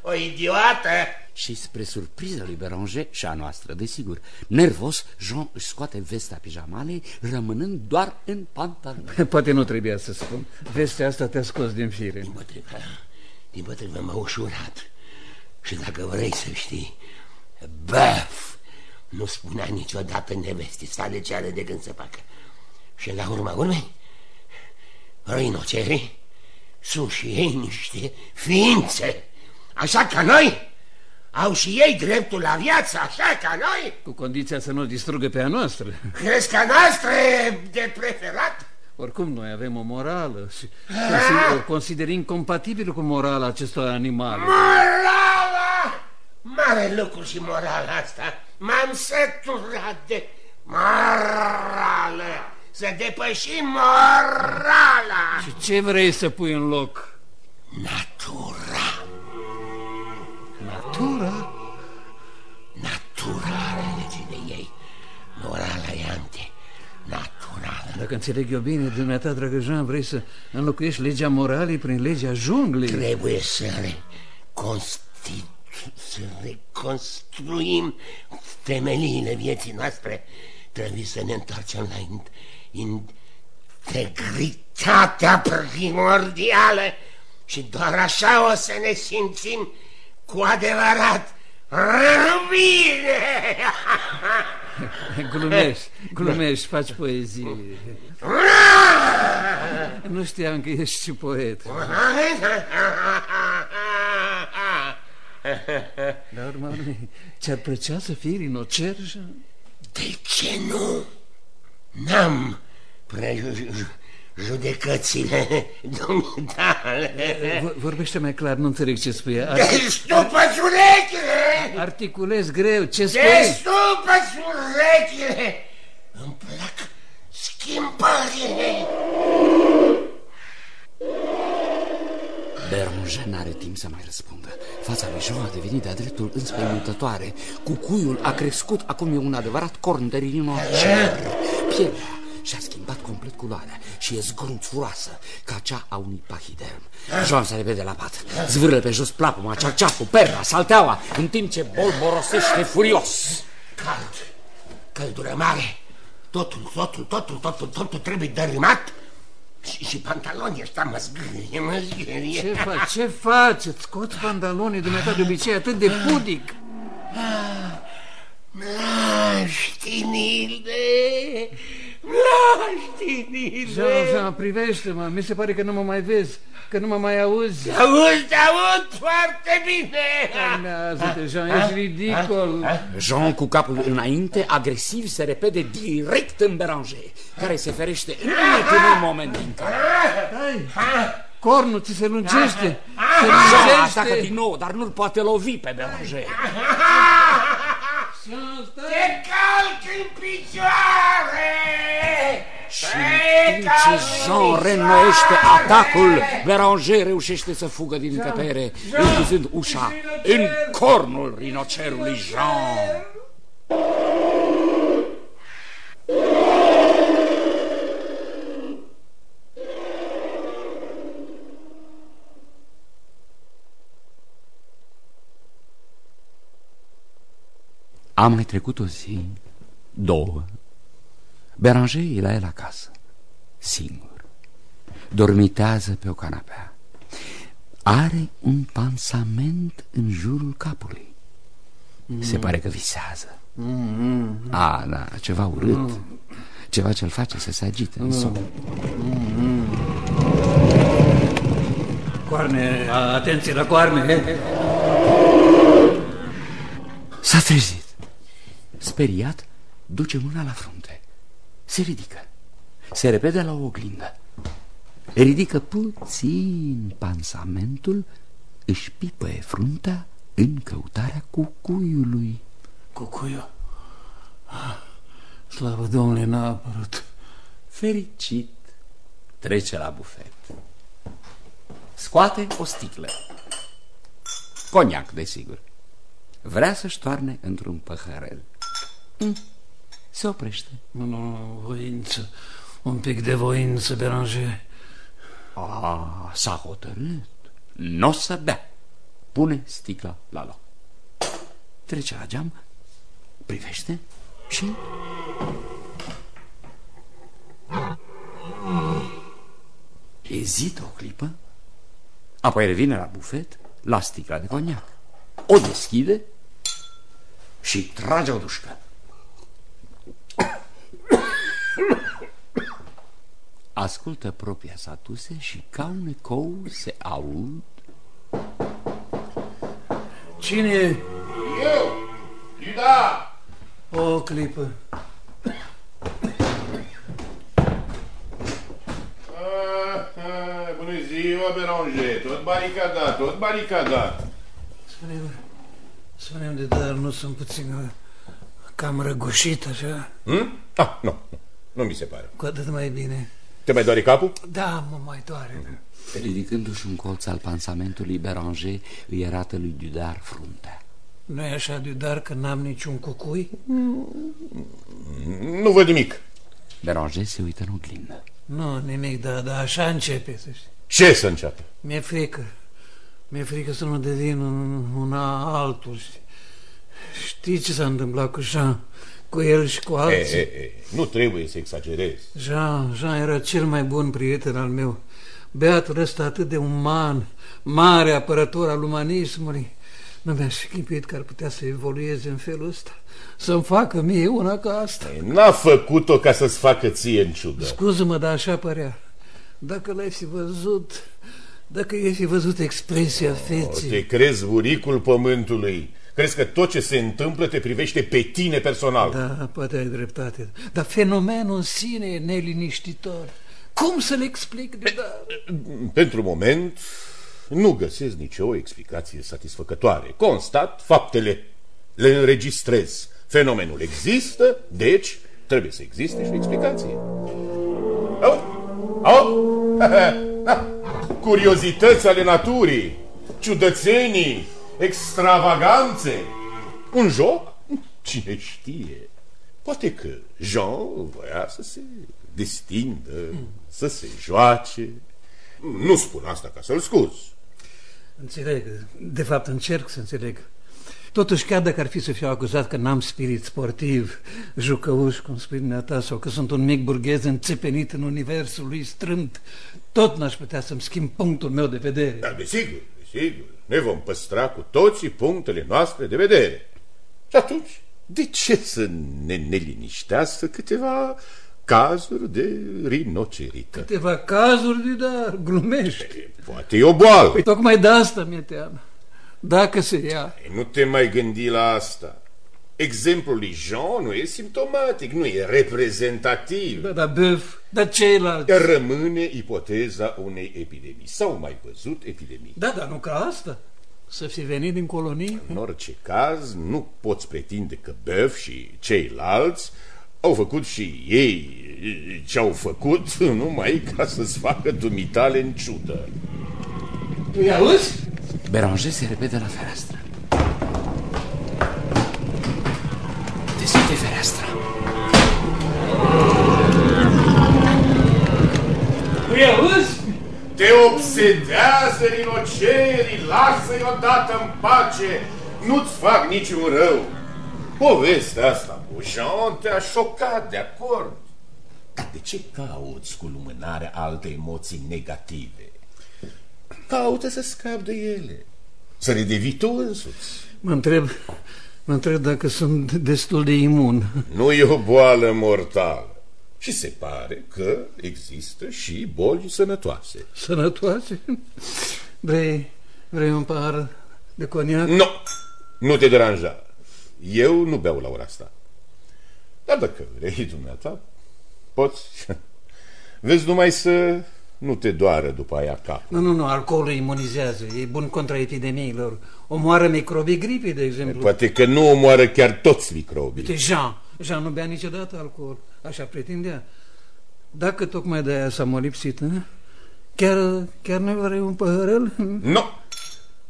O idiotă! Și spre surpriza lui Beranger și a noastră, desigur, nervos, Jean își scoate vesta pijamalei, rămânând doar în pantaloni. <laughs> Poate nu trebuia să spun. Vestea asta te-a scos din fire. Din potrivă, din potrivă m-a ușurat. Și dacă vrei să știi, Băf nu spunea niciodată nevestii sale ce are de gând să facă. Și la urma urmei, rinocerii sunt și ei niște ființe, așa ca noi. Au și ei dreptul la viață, așa ca noi? Cu condiția să nu distrugă pe a noastră. Crezi că a noastră e de preferat? Oricum, noi avem o morală și consider, o consider incompatibil cu morala acestor animale. Morala! Mare lucru și morala asta. M-am săturat de morală. Să depășim morala. Și ce vrei să pui în loc? Natura. Natura? Natura are legile ei. Morala e ante naturală. Dacă înțeleg eu bine, dumneata, dragă Jean, vrei să înlocuiești legea moralei prin legea junglei? Trebuie să reconstitu să reconstruim temeliile vieții noastre. Trebuie să ne întoarcem la in integritatea primordială și doar așa o să ne simțim cu adevărat bine. <laughs> Glumești, glumești, faci poezie. <laughs> Nu știam că ești și poet. <laughs> Dar urmă, urmei, ți-ar plăcea să fii rinocer? De ce nu? N-am judecățile <laughs> dumitale. Vorbește mai clar, nu înțeleg ce spui. Destupă-ți urechile! Articulez greu, ce spui? Destupă-ți urechile! Îmi plac schimbările! Beranger n-are timp să mai răspundă. Fața lui Jean a devenit de-a dreptul înspăimântătoare. Cucuiul a crescut, acum e un adevărat corn de rinocer. Pielea și-a schimbat complet culoarea și e zgrunțuroasă ca cea a unui pahiderm. Jean se repede la pat, zvârlă pe jos plapuma, cearceaful, perla, salteaua, în timp ce bolborosește furios. Cald, căldură mare, totul, totul, totul, totul, totul trebuie dărâmat și, și pantalonii ăștia mă zgârie, mă zgârie. Ce faci? Ce faci? Îți scoți pantalonii dumneata de obicei atât de pudic. Mlaștinile, mlaștinile. Jean, Jean, privește-mă, mi se pare că nu mă mai vezi, că nu mă mai auzi. Te auzi, te aud foarte bine. Calmează-te, Jean, ești ridicol. Jean, cu capul înainte, agresiv, se repede direct în Beranger, care se ferește în ultimul moment din care. Hai! Cornul ți se lungește, se Jean atacă lungește. din nou, dar nu-l poate lovi pe Beranger. Te calc în picioare! Și în timp ce Jean reînnoiește atacul, Beranger reușește să fugă din încăpere, închizând ușa în cornul rinocerului Jean. A mai trecut o zi, două. Beranger e la el acasă, singur. Dormitează pe o canapea. Are un pansament în jurul capului. Se pare că visează. A, da, ceva urât. Ceva ce-l face să se agite în somn. Coarne, atenție la coarne. S-a trezit. Speriat, duce mâna la frunte. Se ridică. Se repede la o oglindă. ridică puțin pansamentul, își pipăie fruntea în căutarea cucuiului. Cucuiul? Ah, slavă Domnului, n-a apărut. Fericit, trece la bufet. Scoate o sticlă. Coniac, desigur. Vrea să-și toarne într-un păhărel. Mm. Se oprește. Nu, nu, voință. Un pic de voință, Beranger. Ah, s-a hotărât. Nu o să bea. Pune sticla la loc. Trece la geam, privește și... Ezită o clipă, apoi revine la bufet, la sticla de coniac. O deschide și trage o dușcă. Ascultă propria sa tuse și ca un ecou se aud Cine e? Eu, Lida! O clipă. Ah, ah, bună ziua, Beranger, tot baricadat, tot baricadat. Spune-mi, spune de dar nu sunt puțin uh, cam răgușit așa? Hmm? Ah, nu, nu, nu mi se pare. Cu atât mai bine. Te mai doare capul? Da, mă mai doare. Da. Ridicându-și un colț al pansamentului, Beranger îi arată lui Dudar fruntea. nu e așa de dar că n-am niciun cucui? Nu văd nimic. Beranger se uită în oglindă. Nu, nimic, dar da, așa începe, să știi. Ce să înceapă? Mi-e frică. Mi-e frică să nu devin un, un altul. Știi, știi ce s-a întâmplat cu Jean? Cu el și cu alții? E, e, e, nu trebuie să exagerezi. Jean, Jean era cel mai bun prieten al meu. Beatul ăsta atât de uman, mare apărător al umanismului. Nu mi-aș fi chipuit că ar putea să evolueze în felul ăsta. Să-mi facă mie una ca asta. N-a făcut-o ca să-ți facă ție în ciudă. Scuză-mă, dar așa părea. Dacă l-ai fi văzut, dacă ai fi văzut expresia feței... Te crezi buricul pământului. Crezi că tot ce se întâmplă te privește pe tine personal. Da, poate ai dreptate. Dar fenomenul în sine e neliniștitor. Cum să-l explic de da? Pentru moment, nu găsesc nicio explicație satisfăcătoare. Constat faptele, le înregistrez. Fenomenul există, deci trebuie să existe și o explicație. Au? Au? <laughs> Curiozități ale naturii, ciudățenii, extravaganțe. Un joc? Cine știe? Poate că Jean voia să se destindă, să se joace. Nu spun asta ca să-l scuz. Înțeleg. De fapt, încerc să înțeleg. Totuși, chiar dacă ar fi să fiu acuzat că n-am spirit sportiv, jucăuș, cum spui dumneata, sau că sunt un mic burghez înțepenit în universul lui strâmt, tot n-aș putea să-mi schimb punctul meu de vedere. Da, desigur, desigur. Ne vom păstra cu toții punctele noastre de vedere. Și atunci, de ce să ne neliniștească câteva cazuri de rinocerită? Câteva cazuri de dar, glumești. Poate e o boală. Păi tocmai de asta mi-e teamă. Dacă se ia. Ei, nu te mai gândi la asta. Exemplul lui Jean nu e simptomatic, nu e reprezentativ. Da, da, băf, dar ceilalți... Rămâne ipoteza unei epidemii. S-au mai văzut epidemii. Da, dar nu ca asta. Să fi venit din colonie. În orice caz, nu poți pretinde că Băf și ceilalți au făcut și ei ce-au făcut <laughs> numai ca să-ți facă dumitale în ciudă. Tu auzi? Beranger se repede la fereastră. Deschide fereastra. Tu auzi? Te obsedează rinocerii, lasă-i odată în pace, nu-ți fac niciun rău. Povestea asta cu Jean te-a șocat, de acord. Dar de ce cauți cu lumânarea alte emoții negative? Caută să scapi de ele, să le devii tu însuți. Mă întreb, mă întreb dacă sunt destul de imun. <laughs> Nu e o boală mortală. Și se pare că există și boli sănătoase. Sănătoase? <laughs> Vrei, vrei un pahar de coniac? Nu, nu te deranja. Eu nu beau la ora asta. Dar dacă vrei dumneata, poți. <laughs> Vezi numai să nu te doară după aia cap. Nu, nu, nu, alcoolul imunizează, e bun contra epidemiilor. Omoară microbii gripii, de exemplu. Poate că nu omoară chiar toți microbii. Uite, Jean, Jean nu bea niciodată alcool, așa pretindea. Dacă tocmai de aia s-a molipsit, ne? chiar, chiar nu vrei un păhărel? Nu,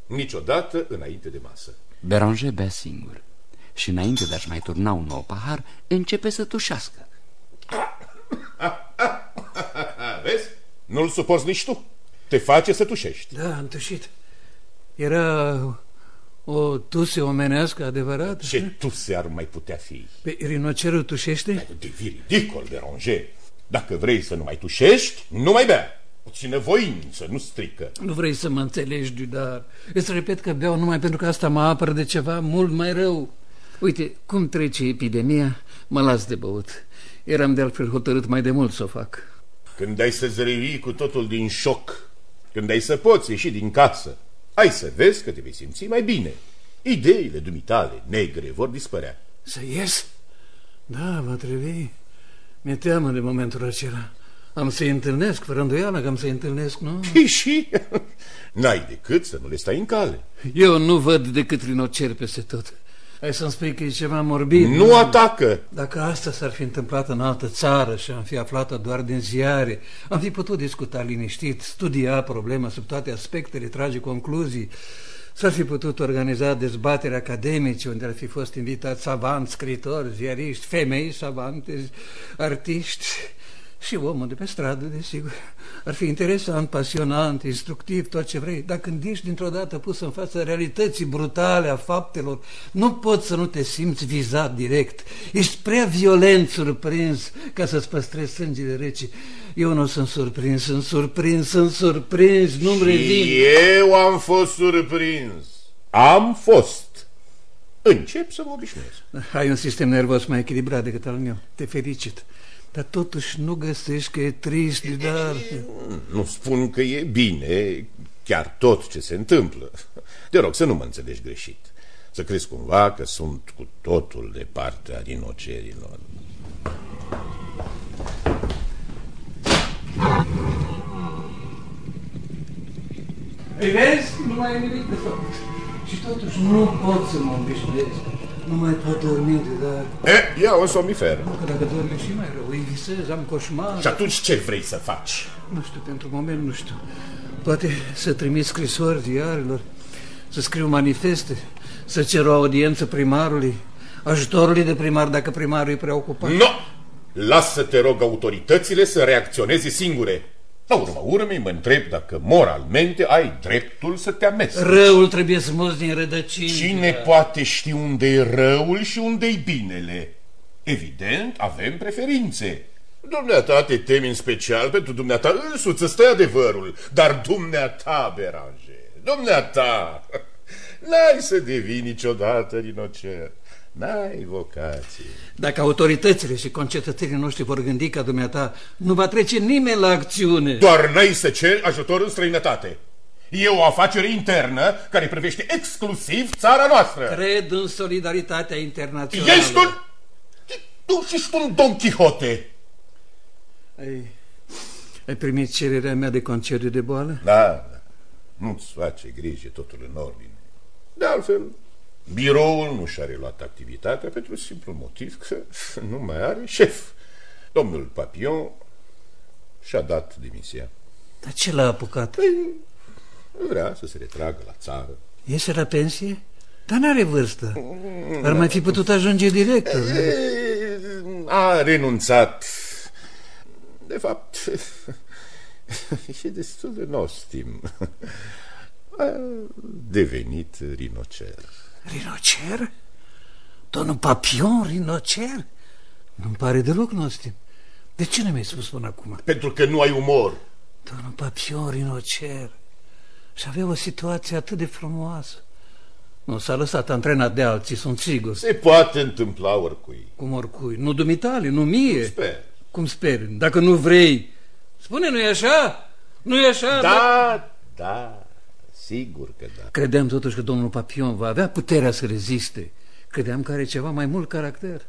niciodată înainte de masă. Beranger bea singur și înainte de a-și mai turna un nou pahar, începe să tușească. <laughs> Vezi? Nu-l suporți nici tu. Te face să tușești. Da, am tușit. Era o tuse omenească adevărată? Ce tuse ar mai putea fi? Pe rinocerul tușește? Devii ridicol, Beranger. Dacă vrei să nu mai tușești, nu mai bea. Puțină voință, nu strică. Nu vrei să mă înțelegi, Dudar. Îți repet că beau numai pentru că asta mă apără de ceva mult mai rău. Uite, cum trece epidemia, mă las de băut. Eram de altfel hotărât mai de mult să o fac. Când ai să zrevii cu totul din șoc, când ai să poți ieși din casă, ai să vezi că te vei simți mai bine. Ideile dumitale negre vor dispărea. Să ies? Da, va trebui. Mi-e teamă de momentul acela. Am să-i întâlnesc, fără îndoială că am să-i întâlnesc, nu? Și, și n-ai decât să nu le stai în cale. Eu nu văd decât rinocer peste tot. Ai să-mi spui că e ceva morbid. Nu, nu atacă! Dacă asta s-ar fi întâmplat în altă țară și am fi aflat doar din ziare, am fi putut discuta liniștit, studia problema sub toate aspectele, trage concluzii. S-ar fi putut organiza dezbateri academice unde ar fi fost invitați savanți, scritori, ziariști, femei savante, artiști și omul de pe stradă, desigur. Ar fi interesant, pasionant, instructiv, tot ce vrei, dar când ești dintr-o dată pus în fața realității brutale a faptelor, nu poți să nu te simți vizat direct. Ești prea violent surprins ca să-ți păstrezi sângele rece. Eu nu sunt surprins, sunt surprins, sunt surprins, nu-mi revin. eu am fost surprins. Am fost. Încep să mă obișnuiesc. Ai un sistem nervos mai echilibrat decât al meu. Te felicit. Dar totuși nu găsești că e trist, dar... Nu spun că e bine chiar tot ce se întâmplă. Te rog să nu mă înțelegi greșit. Să crezi cumva că sunt cu totul de partea rinocerilor. Îi vezi? Nu mai e nimic de făcut. Și totuși nu pot să mă obișnuiesc. Nu mai pot dormi de dar... E, ia un somnifer. Nu, că dacă dormi și mai rău, îi visez, am coșmar. Și atunci ce vrei să faci? Nu știu, pentru moment nu știu. Poate să trimit scrisori diarilor, să scriu manifeste, să cer o audiență primarului, ajutorului de primar dacă primarul e preocupat. Nu! Lasă, te rog, autoritățile să reacționeze singure. La urma urmei mă întreb dacă moralmente ai dreptul să te amesteci. Răul trebuie smuls din rădăcini. Cine poate ști unde e răul și unde e binele? Evident, avem preferințe. Dumneata te temi în special pentru dumneata însuți, ăsta e adevărul. Dar dumneata, Beranger, dumneata, <laughs> n-ai să devii niciodată rinocer. N-ai vocație. Dacă autoritățile și concetățenii noștri vor gândi ca dumneata, nu va trece nimeni la acțiune. Doar n-ai să ceri ajutor în străinătate. E o afacere internă care privește exclusiv țara noastră. Cred în solidaritatea internațională. Ești un... Tu și un Don Quixote. Ai, ai primit cererea mea de concediu de boală? Da, da. Nu-ți face grijă, totul în ordine. De altfel, Biroul nu și-a reluat activitatea pentru simplu motiv că nu mai are șef. Domnul Papillon și-a dat demisia. Dar ce l-a apucat? Păi, vrea să se retragă la țară. Iese la pensie? Dar n-are vârstă. Ar mai fi putut ajunge director. A renunțat. De fapt, <laughs> e destul de nostim. A devenit rinocer. Rinocer? Domnul Papion, rinocer? Nu-mi pare deloc nostim. De ce nu mi-ai spus până acum? Pentru că nu ai umor. Domnul Papion, rinocer. Și avea o situație atât de frumoasă. Nu s-a lăsat antrenat de alții, sunt sigur. Se poate întâmpla oricui. Cum oricui? Nu dumitale, nu mie. Cum sper. Cum sper? Dacă nu vrei. Spune, nu-i așa? Nu-i așa? Da, da. Sigur că da. Credeam totuși că domnul Papion va avea puterea să reziste. Credeam că are ceva mai mult caracter.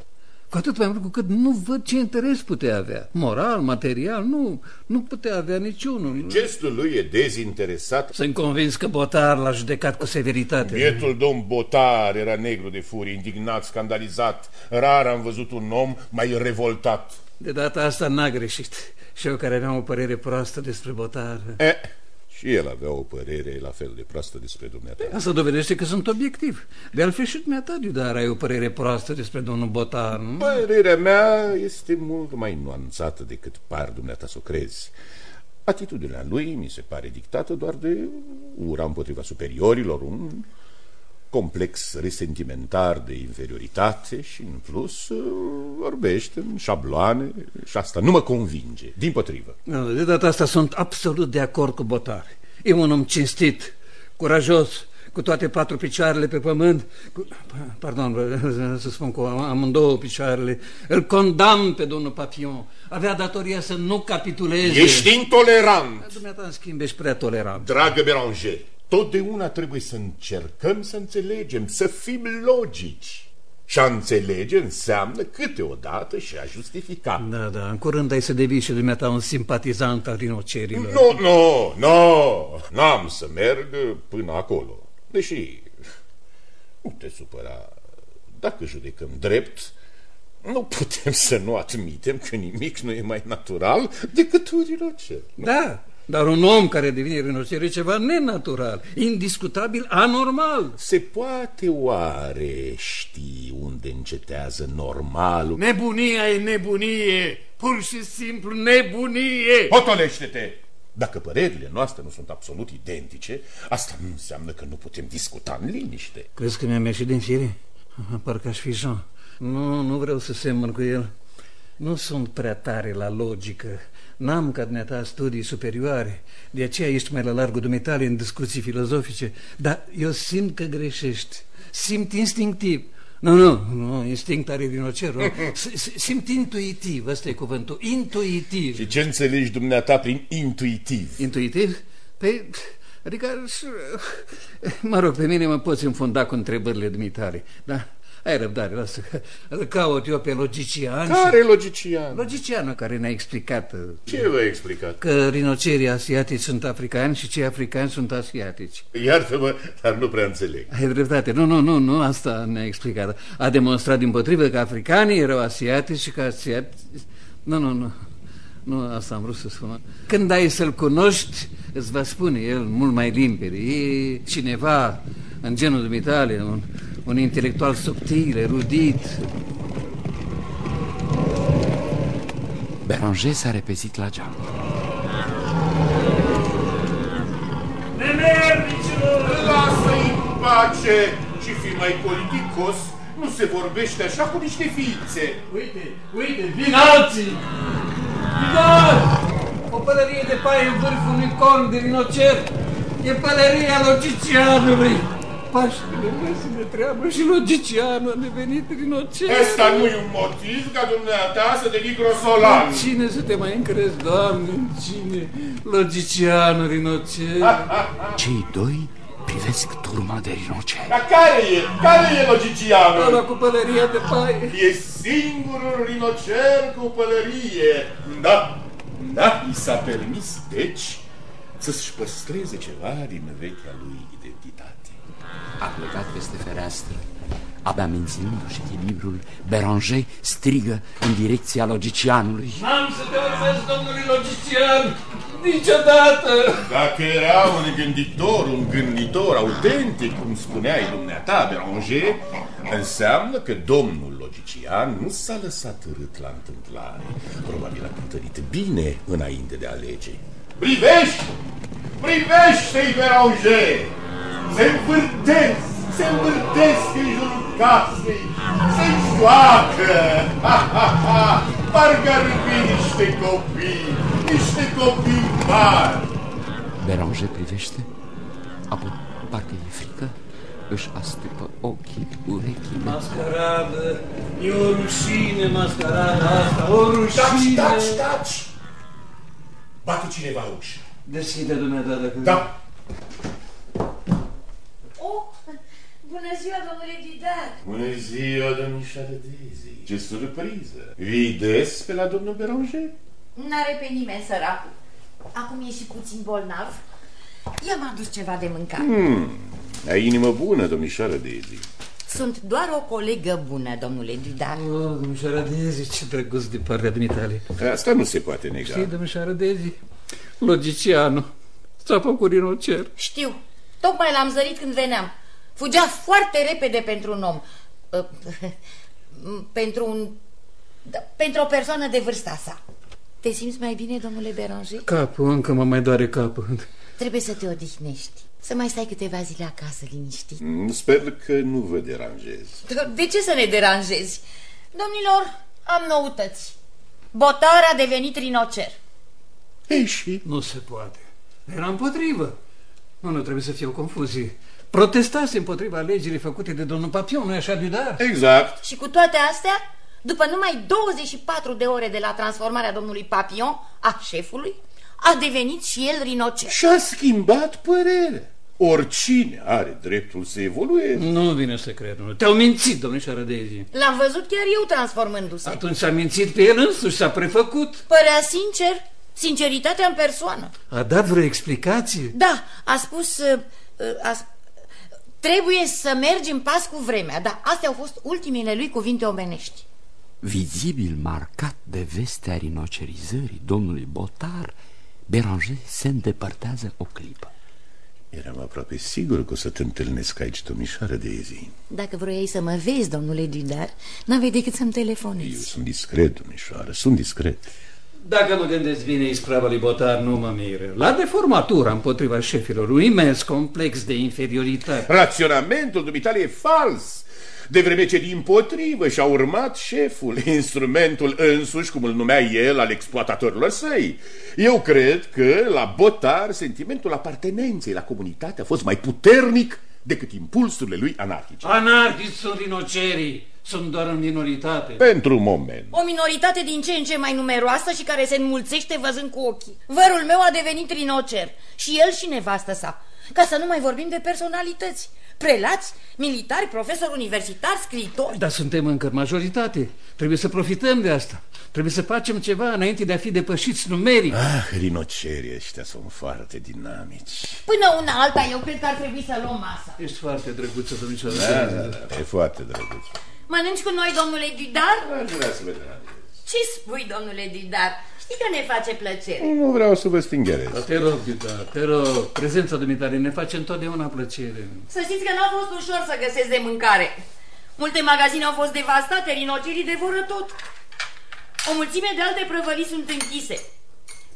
Cu atât mai mult cu cât nu văd ce interes putea avea. Moral, material, nu, nu putea avea niciunul. Gestul lui e dezinteresat. Sunt convins că Botar l-a judecat cu severitate. Bietul domn Botar era negru de furie, indignat, scandalizat. Rar am văzut un om mai revoltat. De data asta n-a greșit. Și eu care aveam o părere proastă despre Botar... E, și el avea o părere la fel de proastă despre dumneata. Asta dovedește că sunt obiectiv. De altfel și dumneata, dar ai o părere proastă despre domnul Botar, nu? Părerea mea este mult mai nuanțată decât par dumneata să o crezi. Atitudinea lui mi se pare dictată doar de ura împotriva superiorilor, un complex resentimentar de inferioritate și, în plus, vorbește în șabloane și asta nu mă convinge, din potrivă. De data asta sunt absolut de acord cu Botar. E un om cinstit, curajos, cu toate patru picioarele pe pământ, cu, pardon, să spun cu amândouă picioarele, îl condamn pe domnul Papion. Avea datoria să nu capituleze. Ești intolerant! Dumneata, în schimb, ești prea tolerant. Dragă Beranger, totdeauna trebuie să încercăm să înțelegem, să fim logici. Și a înțelege înseamnă câteodată și a justifica. Da, da, în curând ai să devii și dumneata un simpatizant al rinocerilor. Nu, nu, nu, n-am să merg până acolo. Deși, nu te supăra, dacă judecăm drept, nu putem să nu admitem că nimic nu e mai natural decât un rinocer. Da, dar un om care devine rinocer e ceva nenatural, indiscutabil, anormal. Se poate oare ști unde încetează normalul? Nebunia e nebunie, pur și simplu nebunie. Potolește-te! Dacă părerile noastre nu sunt absolut identice, asta nu înseamnă că nu putem discuta în liniște. Crezi că mi-am ieșit din fire? Parcă aș fi Jean. Nu, nu vreau să semăn cu el. Nu sunt prea tare la logică. N-am ca dumneata studii superioare, de aceea ești mai la largul dumitale în discuții filozofice, dar eu simt că greșești, simt instinctiv. Nu, nu, nu, instinct are rinocer, nu. <laughs> Simt intuitiv, ăsta e cuvântul, intuitiv. Și ce înțelegi dumneata prin intuitiv? Intuitiv? Păi, adică, mă rog, pe mine mă poți înfunda cu întrebările dumitale, da? Ai răbdare, lasă Îl caut eu pe logician Care și... logician? Logicianul care ne-a explicat Ce v-a explicat? Că rinocerii asiatici sunt africani și cei africani sunt asiatici Iartă-mă, dar nu prea înțeleg Ai dreptate, nu, nu, nu, nu asta ne-a explicat A demonstrat din potrivă că africanii erau asiatici și că asiatici Nu, nu, nu nu, asta am vrut să spun. Când ai să-l cunoști, îți va spune el mult mai limpede. E cineva în genul dumitale, un, un intelectual subtil, erudit. Beranger s-a repezit la geam. Nemernicilor! Lasă-i în pace și fi mai politicos. Nu se vorbește așa cu niște ființe. Uite, uite, vin alții! Vin O pălărie de paie în vârful unui corn de rinocer. E pălăria logicianului. Paștele mersi de treabă și logicianul a devenit rinocer. Ăsta nu e un motiv ca dumneata să devii grosolan. În cine să te mai încrezi, Doamne, în cine? Logicianul rinocer. <laughs> Cei doi privesc turma de rinoceri. Dar care e? Care e logicianul? Ăla cu pălăria de paie. E singurul rinocer cu pălărie. Da, da, i s-a permis, deci, să-și păstreze ceva din vechea lui identitate. A plecat peste fereastră. Abia menținându-și echilibrul, Beranger strigă în direcția logicianului. N-am să te urmez, domnului logician, niciodată! Dacă era un gânditor, un gânditor autentic, cum spuneai dumneata, Beranger, înseamnă că domnul logician nu s-a lăsat rât la întâmplare. Probabil a cântărit bine înainte de a alege. Privești! Privește-i, Beranger! Se învârtesc, se învârtesc în jurul casei, se joacă! Ha, ha, ha! Parcă ar fi niște copii, niște copii mari! Beranger privește, apoi parcă e frică, își astupă ochii, urechile. Mascaradă, e o rușine mascarada asta, o rușine! Taci, taci, taci! Bate cineva ușa. Deschide dumneata dacă... Da. Oh, bună Bună ziua, domnule Didar! Bună ziua, domnișoară Daisy. Ce surpriză! Vii des pe la domnul Beranger? N-are pe nimeni săracul. Acum e și puțin bolnav. I-am adus ceva de mâncare. Hmm, ai inimă bună, domnișoară Daisy. Sunt doar o colegă bună, domnule Didar. Oh, domnișoara Dezi, ce drăguț de partea dumitale. Asta nu se poate nega. Știi, domnișoara Dezi, logicianul s-a făcut rinocer. Știu. Tocmai l-am zărit când veneam. Fugea foarte repede pentru un om. Uh, <laughs> pentru un... da, Pentru o persoană de vârsta sa. Te simți mai bine, domnule Beranger? Capul, încă mă mai doare capul. Trebuie să te odihnești. Să mai stai câteva zile acasă, liniștit. Mm, Sper că nu vă deranjez. De ce să ne deranjezi? Domnilor, am noutăți. Botar a devenit rinocer. Ei și? Nu se poate. Era împotrivă. Nu, nu trebuie să fie o confuzie. Protestase împotriva alegerii făcute de domnul Papion, nu-i așa, Dudar? Exact. Și cu toate astea, după numai 24 de ore de la transformarea domnului Papion, a șefului, a devenit și el rinocer. Și-a schimbat părerea. Oricine are dreptul să evolueze. Nu vine să cred, nu. Te-au mințit, domnișoară Daisy. L-am văzut chiar eu transformându-se. Atunci s-a mințit pe el însuși, s-a prefăcut. Părea sincer, sinceritatea în persoană. A dat vreo explicație? Da, a spus... uh, uh, A, sp- trebuie să mergi în pas cu vremea, dar astea au fost ultimele lui cuvinte omenești. Vizibil marcat de vestea rinocerizării domnului Botar, Beranger se îndepărtează o clipă. Eram aproape sigur că o să te întâlnesc aici, domnișoară Daisy. Dacă vroiai să mă vezi, domnule Dudar, n-aveai decât să-mi Eu telefonezi. sunt discret, domnișoară, sunt discret. Dacă mă gândesc bine, isprava lui Botar nu mă miră. La deformatura împotriva șefilor, un imens complex de inferioritate. Raționamentul dumitale e fals. De vreme ce din potrivă și-a urmat șeful, <laughs> instrumentul însuși, cum îl numea el, al exploatatorilor săi. Eu cred că la Botar sentimentul apartenenței la comunitate a fost mai puternic decât impulsurile lui anarhice. Anarhici sunt rinocerii, sunt doar în minoritate. Pentru moment. O minoritate din ce în ce mai numeroasă și care se înmulțește văzând cu ochii. Vărul meu a devenit rinocer și el și nevastă sa. Ca să nu mai vorbim de personalități. Prelați, militari, profesori universitari, scriitori. Dar suntem încă în majoritate. Trebuie să profităm de asta. Trebuie să facem ceva înainte de a fi depășiți numeric. Ah, rinocerii ăștia sunt foarte dinamici. Până una alta, eu cred că ar trebui să luăm masa. Ești foarte drăguță, domnișoară. Da, da, da, e foarte drăguț. Mănânci cu noi, domnule Didar? Aș vrea să vă deranjez. Ce spui, domnule Didar? Știi că ne face plăcere. Nu vreau să vă stingerez. Da, te rog, Dita, te rog, prezența dumitare ne face întotdeauna plăcere. Să știți că n-a fost ușor să găsesc de mâncare. Multe magazine au fost devastate, rinocerii devoră tot. O mulțime de alte prăvălii sunt închise.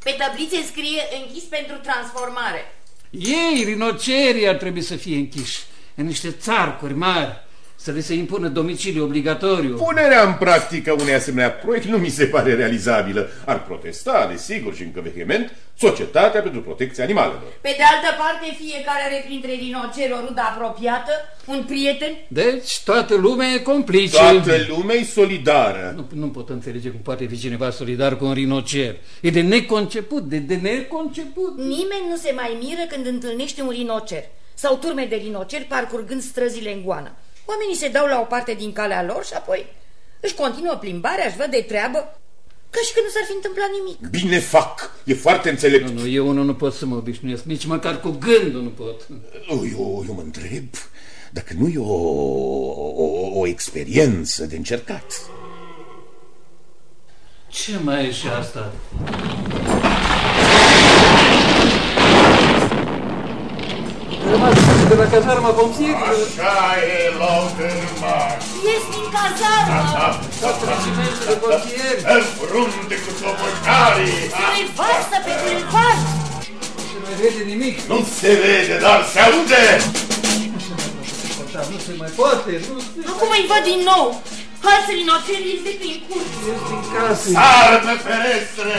Pe tablițe scrie închis pentru transformare. Ei, rinocerii, ar trebui să fie închiși în niște țarcuri mari, să le se impună domiciliu obligatoriu. Punerea în practică unei asemenea proiect nu mi se pare realizabilă. Ar protesta, desigur și încă vehement, Societatea pentru Protecția Animalelor. Pe de altă parte, fiecare are printre rinoceri o rudă apropiată, un prieten. Deci toată lumea e complice. Toată lumea e solidară. Nu, nu pot înțelege cum poate fi cineva solidar cu un rinocer. E de neconceput, de, de neconceput. Nimeni nu se mai miră când întâlnește un rinocer sau turme de rinoceri parcurgând străzile în goană. Oamenii se dau la o parte din calea lor și apoi își continuă plimbarea, își văd de treabă, ca și când nu s-ar fi întâmplat nimic. Bine fac, e foarte înțelept. Nu, nu, eu unul nu pot să mă obișnuiesc, nici măcar cu gândul nu pot. Eu, eu mă întreb dacă nu e o, o, o experiență de încercat. Ce mai e și asta? Rămas de la cazarma pompieri. Așa e loc în mare. Ești din cazarmă! Toate regimentele de pompieri. În frunte cu sopocarii. Revarsă pe bulevard! Nu se mai vede nimic. Nu se vede, dar se aude. Nu se mai poate. Nu se Acum îi văd din nou. Alți rinoceri este prin curte. din casă. Sar pe ferestre.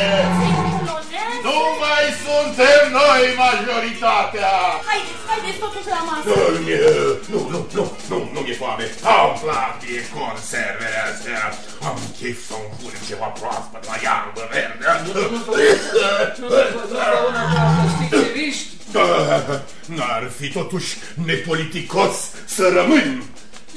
Nu mai suntem noi majoritatea. Haideți, haideți totuși la masă. Nu, nu, nu, nu, nu mi-e foame. Am plac de conservele astea. Am chef să-mi punem ceva proaspăt la iarbă verde. Nu dau una ca asta, sticleriști. N-ar fi totuși nepoliticos să rămân.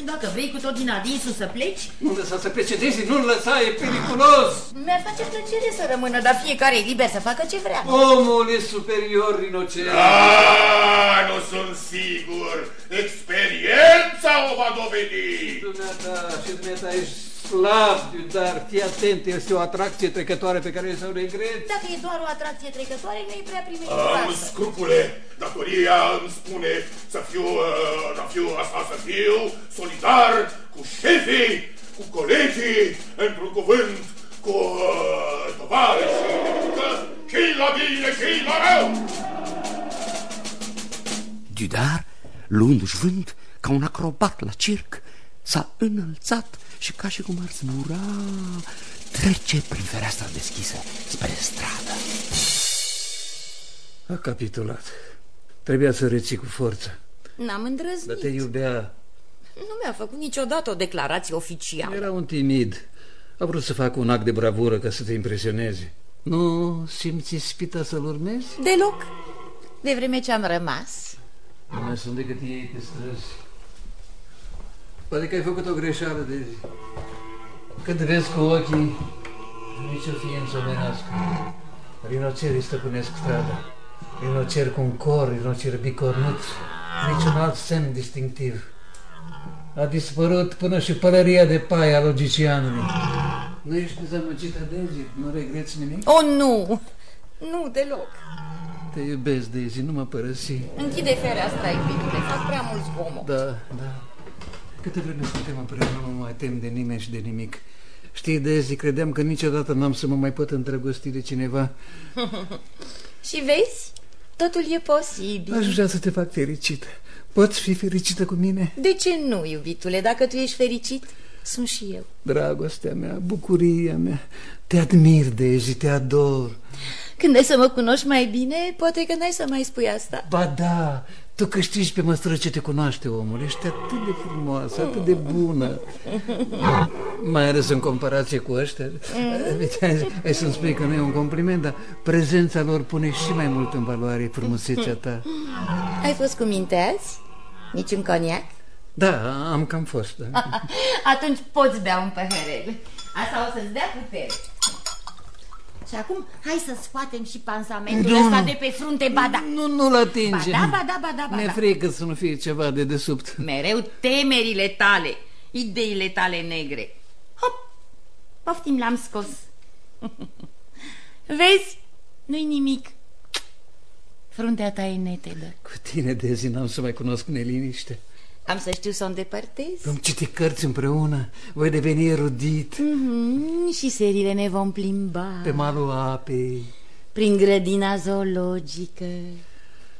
Dacă vrei cu tot din adinsul să pleci... Nu lăsa să plece Daisy, nu-l lăsa, e periculos! Mi-ar face plăcere să rămână, dar fiecare e liber să facă ce vrea. Omul e superior, Rinocel. Ah, nu sunt sigur. Experiența o va dovedi. Dumneata, și dumneata ești slab, dar fii atent, este o atracție trecătoare pe care să o regret. Dacă e doar o atracție trecătoare, nu e prea Am primejdioasă. scrupule. Datoria îmi spune să fiu, uh, să fiu asta, să fiu solidar cu șefii, cu colegii, într-un cuvânt, cu uh, tovarășii, că și la bine și la rău. Dudar, luându-și vânt ca un acrobat la circ, s-a înălțat și ca și cum ar zbura, trece prin fereastra deschisă spre stradă. A capitulat. Trebuia să reții cu forță. N-am Dar îndrăznit. te iubea. Nu mi-a făcut niciodată o declarație oficială. Era un timid. A vrut să facă un act de bravură ca să te impresioneze. Nu simți spita să-l urmezi? Deloc. De vreme ce am rămas. Nu mai sunt decât ei pe străzi. Poate că ai făcut o greșeală de zi. Când vezi cu ochii, nici o ființă omenească. Rinocerii stăpânesc strada. Rinoceri cu un cor, rinoceri bicornuți, niciun alt semn distinctiv. A dispărut până și pălăria de paie a logicianului. Nu ești dezamăgită, Daisy? Nu regreți nimic? Oh, nu! Nu, deloc. Te iubesc, Daisy, nu mă părăsi. Închide fereastra, iubitule, fac prea mult zgomot. Da, da. Câte vreme suntem împreună, nu mă mai tem de nimeni și de nimic. Știi, Daisy, credeam că niciodată n-am să mă mai pot îndrăgosti de cineva. <laughs> Și vezi? Totul e posibil. Aș vrea să te fac fericită. Poți fi fericită cu mine? De ce nu, iubitule? Dacă tu ești fericit, sunt și eu. Dragostea mea, bucuria mea. Te admir, Daisy, te ador. Când ai să mă cunoști mai bine, poate că n-ai să mai spui asta. Ba da, tu câștigi pe măsură ce te cunoaște omul. Ești atât de frumoasă, atât de bună. Mai ales în comparație cu ăștia. Uite, ai- ai să-mi spui că nu e un compliment, dar prezența lor pune și mai mult în valoare frumusețea ta. Ai fost cu minte azi? Niciun coniac? Da, am cam fost. Da. <laughs> Atunci poți bea un păhărel. Asta o să-ți dea putere. Și acum, hai să scoatem și pansamentul Nu. ăsta de pe frunte, ba da. Nu, nu-l atinge. Ba da, ba da, ba da, ba Mi-e da. frică să nu fie ceva de desubt. Mereu temerile tale, ideile tale negre. Hop, poftim, l-am scos. <laughs> Vezi? Nu-i nimic. Fruntea ta e netedă. Cu tine, Dezi, n-am să mai cunosc neliniște. Am să știu să o îndepărtez? Vom citi cărți împreună, voi deveni erudit Mhm, și serile ne vom plimba pe malul apei. prin grădina zoologică.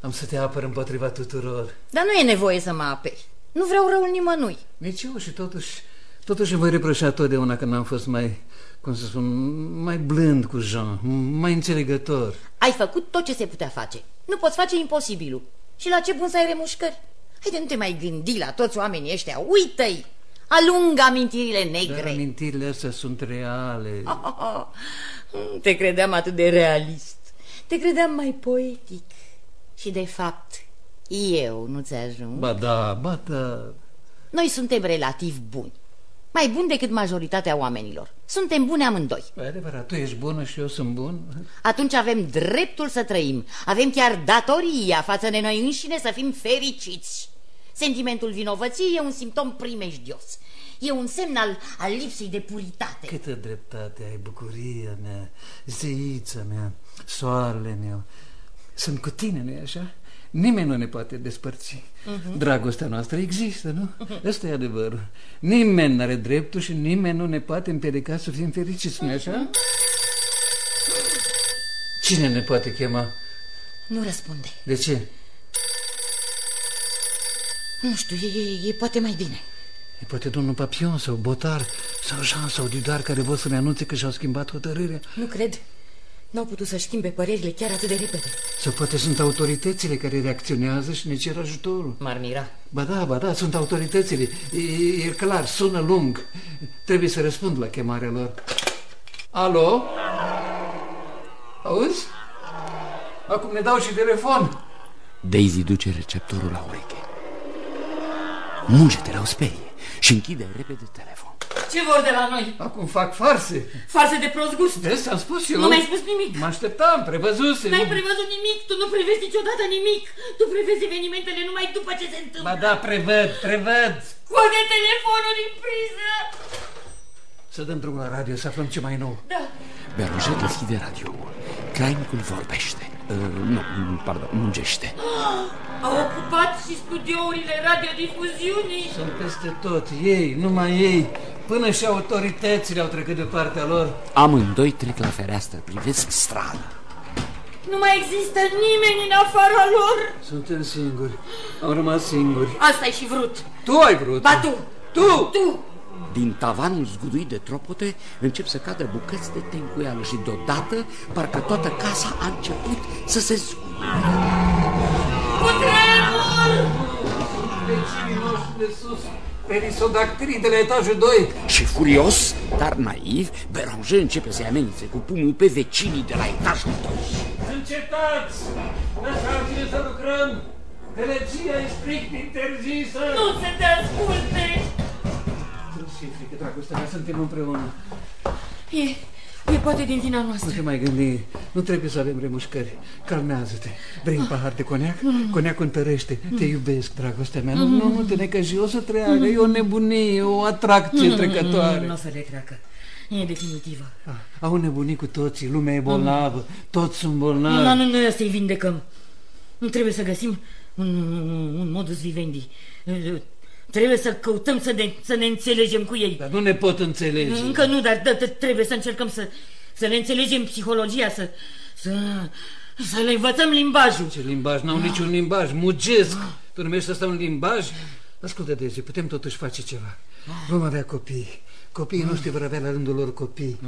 Am să te apăr împotriva tuturor. Dar nu e nevoie să mă aperi. Nu vreau răul nimănui. Nici eu și totuși, totuși îmi voi reproșa totdeauna că n-am fost mai, cum să spun, mai blând cu Jean, mai înțelegător. Ai făcut tot ce se putea face. Nu poți face imposibilul. Și la ce bun să ai remușcări? Haide, nu te mai gândi la toți oamenii ăștia. Uită-i! Alungă amintirile Dar negre. amintirile astea sunt reale. Te credeam atât de realist. Te credeam mai poetic. Și de fapt, eu nu ți ajung. Ba da, ba da. Noi suntem relativ buni. Mai buni decât majoritatea oamenilor. Suntem buni amândoi. E adevărat, tu ești bună și eu sunt bun. Atunci avem dreptul să trăim. Avem chiar datoria față de noi înșine să fim fericiți. Sentimentul vinovăției e un simptom primejdios. E un semn al, al lipsei de puritate. Câtă dreptate ai, bucuria mea, zeița mea, soarele meu. Sunt cu tine, nu-i așa? Nimeni nu ne poate despărți. Mhm. Dragostea noastră există, nu? Ăsta e adevărul. Nimeni nu are dreptul și nimeni nu ne poate împiedica să fim fericiți, nu-i așa? Cine ne poate chema? Nu răspunde. De ce? Nu știu, e, e, e poate mai bine. E poate domnul Papion sau Botar sau Jean sau Dudar care vor să ne anunțe că și-au schimbat hotărârea. Nu cred. N-au putut să schimbe părerile chiar atât de repede. Sau poate sunt autoritățile care reacționează și ne cer ajutorul. M-ar mira. Ba da, ba da, sunt autoritățile. E, e clar, sună lung. Trebuie să răspund la chemarea lor. Alo? Auzi? Acum ne dau și telefon. Daisy duce receptorul la ureche. Muge-te la o sperie și închide repede telefon. Ce vor de la noi? Acum fac farse. Farse de prost gust. Vezi, am spus eu. Nu mi-ai spus nimic. Mă așteptam, prevăzuse. N-ai prevăzut nimic, tu nu prevezi niciodată nimic. Tu prevezi evenimentele numai după ce se întâmplă. Ba da, prevăd, prevăd. Scoate telefonul din priză. Să dăm drumul la radio, să aflăm ce mai nou. Da. Berger deschide radioul. Crainicul vorbește. Uh, nu, pardon, mungește. <gasps> Au ocupat și studiourile radiodifuziunii. Sunt peste tot, ei, numai ei. Până și autoritățile au trecut de partea lor. Amândoi trec la fereastră, privesc strada. Nu mai există nimeni în afara lor. Suntem singuri. Am rămas singuri. Asta ai și vrut. Tu ai vrut. Ba tu. Tu. Tu. Din tavanul zguduit de tropote încep să cadă bucăți de tencuială și deodată parcă toată casa a început să se zguduie. Cutremur! Vecinii noștri de sus, perisodactrii de la etajul 2. Și furios, dar naiv, Beranger începe să-i amenințe cu pumnul pe vecinii de la etajul 2. Încetați! Lăsați-ne să lucrăm! Energia e strict interzisă! Nu se te asculte! Nu se frică, dragostea mea, suntem împreună. E, e poate din vina noastră. Nu te mai gândi, nu trebuie să avem remușcări. Calmează-te. Vrei un pahar de coniac? Coniacul întărește. Te iubesc, dragostea mea. Nu, nu, nu te necăji, o să treacă. E o nebunie, o atracție trecătoare. Nu o să le treacă. E definitivă. Au nebunit cu toții, lumea e bolnavă, toți sunt bolnavi. Nu, nu, noi să-i vindecăm. Nu trebuie să găsim un, un, un modus vivendi. Trebuie să căutăm să ne, să ne înțelegem cu ei. Dar nu ne pot înțelege. Încă nu, dar da, da, trebuie să încercăm să, să ne înțelegem psihologia, să, să, să le învățăm limbajul. Ce limbaj? N-au niciun limbaj, mugesc. Tu numești asta un limbaj? Ascultă, Dezi, putem totuși face ceva. Vom avea copii. Copiii noștri vor avea la rândul lor copii.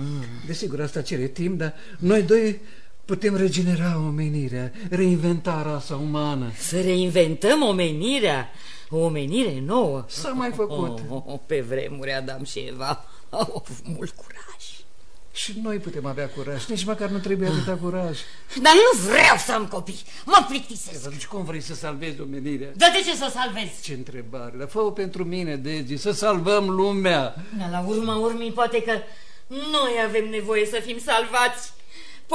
Desigur, asta cere timp, dar noi doi putem regenera omenirea, reinventa rasa umană. Să reinventăm omenirea? O omenire nouă? S-a mai făcut. Oh, oh, pe vremuri Adam și Eva au avut mult curaj. Și noi putem avea curaj, nici măcar nu trebuie atâta curaj. Dar nu vreau să am copii, mă plictisesc. Atunci cum vrei să salvezi omenirea? Dar de ce să salvezi? Ce întrebare, dar fă pentru mine, Degi, să salvăm lumea. Da, la urma urmii, poate că noi avem nevoie să fim salvați.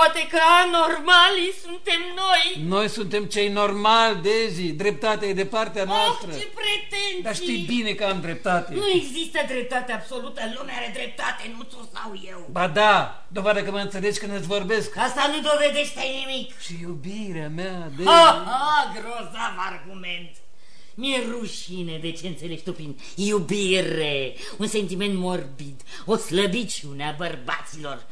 Poate că anormalii suntem noi. Noi suntem cei normali, Dezi. Dreptatea e de partea noastră. Oh, ce pretenții! Dar știi bine că am dreptate. Nu există dreptate absolută. Lumea are dreptate, nu tu sau eu. Ba da, dovadă că mă înțelegi când îți vorbesc. Asta nu dovedește nimic. Și iubirea mea, Dezi. Ha, ha, grozav argument. Mi-e rușine de ce înțelegi tu prin iubire, un sentiment morbid, o slăbiciune a bărbaților.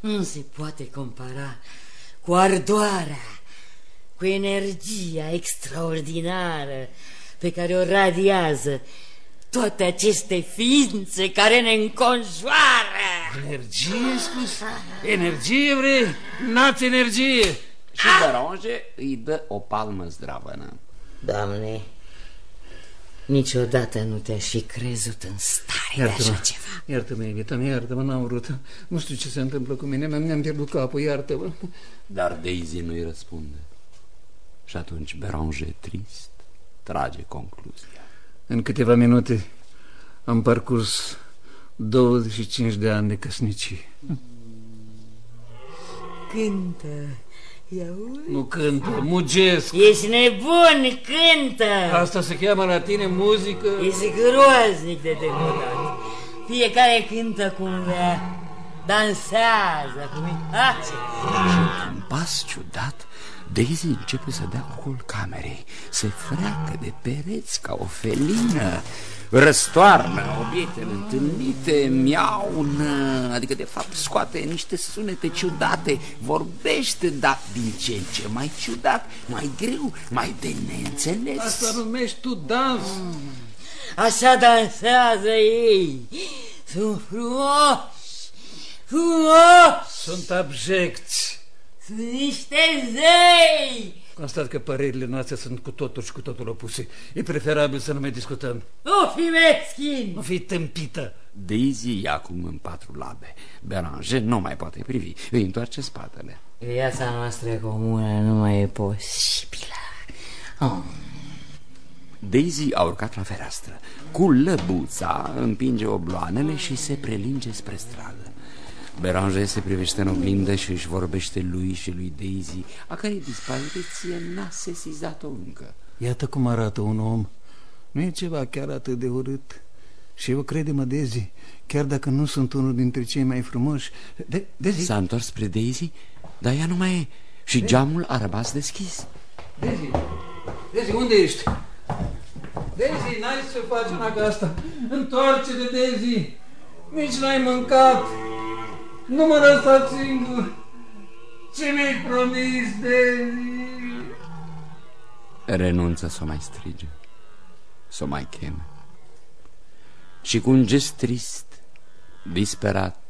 Nu se poate compara cu ardoarea, cu energia extraordinară pe care o radiază toate aceste ființe care ne înconjoară. Energie, spus? Energie vrei? N-ați energie! Și Beronge îi dă o palmă zdravănă. Doamne, niciodată nu te-aș fi crezut în stare de așa ceva. Iartă-mă, Evita, iartă-mă, n-am vrut. Nu știu ce se întâmplă cu mine, mi-am pierdut capul, iartă-mă. Dar Daisy nu-i răspunde. Și atunci Beranger, trist, trage concluzia. În câteva minute am parcurs 25 de ani de căsnicie. Cântă, Ia Nu cântă, mugesc. Ești nebun, cântă. Asta se cheamă la tine muzică? Ești groaznic de devotat. Fiecare cântă cum vrea, dansează cum îi place. Și un pas ciudat, Daisy începe să dea ocul camerei, se freacă de pereți ca o felină, răstoarnă obiectele întâlnite, miaună, adică de fapt scoate niște sunete ciudate, vorbește, dar din ce în ce mai ciudat, mai greu, mai de neînțeles. Asta numești tu dans. Așa dansează ei. Sunt frumoși, frumoși. Sunt abjecți. Sunt niște zei. Constat că părerile noastre sunt cu totul și cu totul opuse. E preferabil să nu mai discutăm. Nu fi meschin! Nu fi tâmpită! Daisy ia acum în patru labe. Beranger nu mai poate privi. Îi întoarce spatele. Viața noastră comună nu mai e posibilă. Oh. Daisy a urcat la fereastră. Cu lăbuța împinge obloanele și se prelinge spre stradă. Beranger se privește în oglindă și își vorbește lui și lui Daisy, a care dispariție n-a sesizat-o încă. Iată cum arată un om. Nu e ceva chiar atât de urât. Și eu crede-mă, Daisy, chiar dacă nu sunt unul dintre cei mai frumoși... De Daisy? S-a întors spre Daisy, dar ea nu mai e și Daisy? geamul a rămas deschis. Daisy, Daisy, unde ești? Daisy, n-ai să faci una ca asta. Întoarce-te, Daisy. Nici n-ai mâncat. Nu mă lăsa singur. Ce mi-ai promis, Daisy? Renunță să o mai strige, să o mai cheme. Și cu un gest trist, disperat,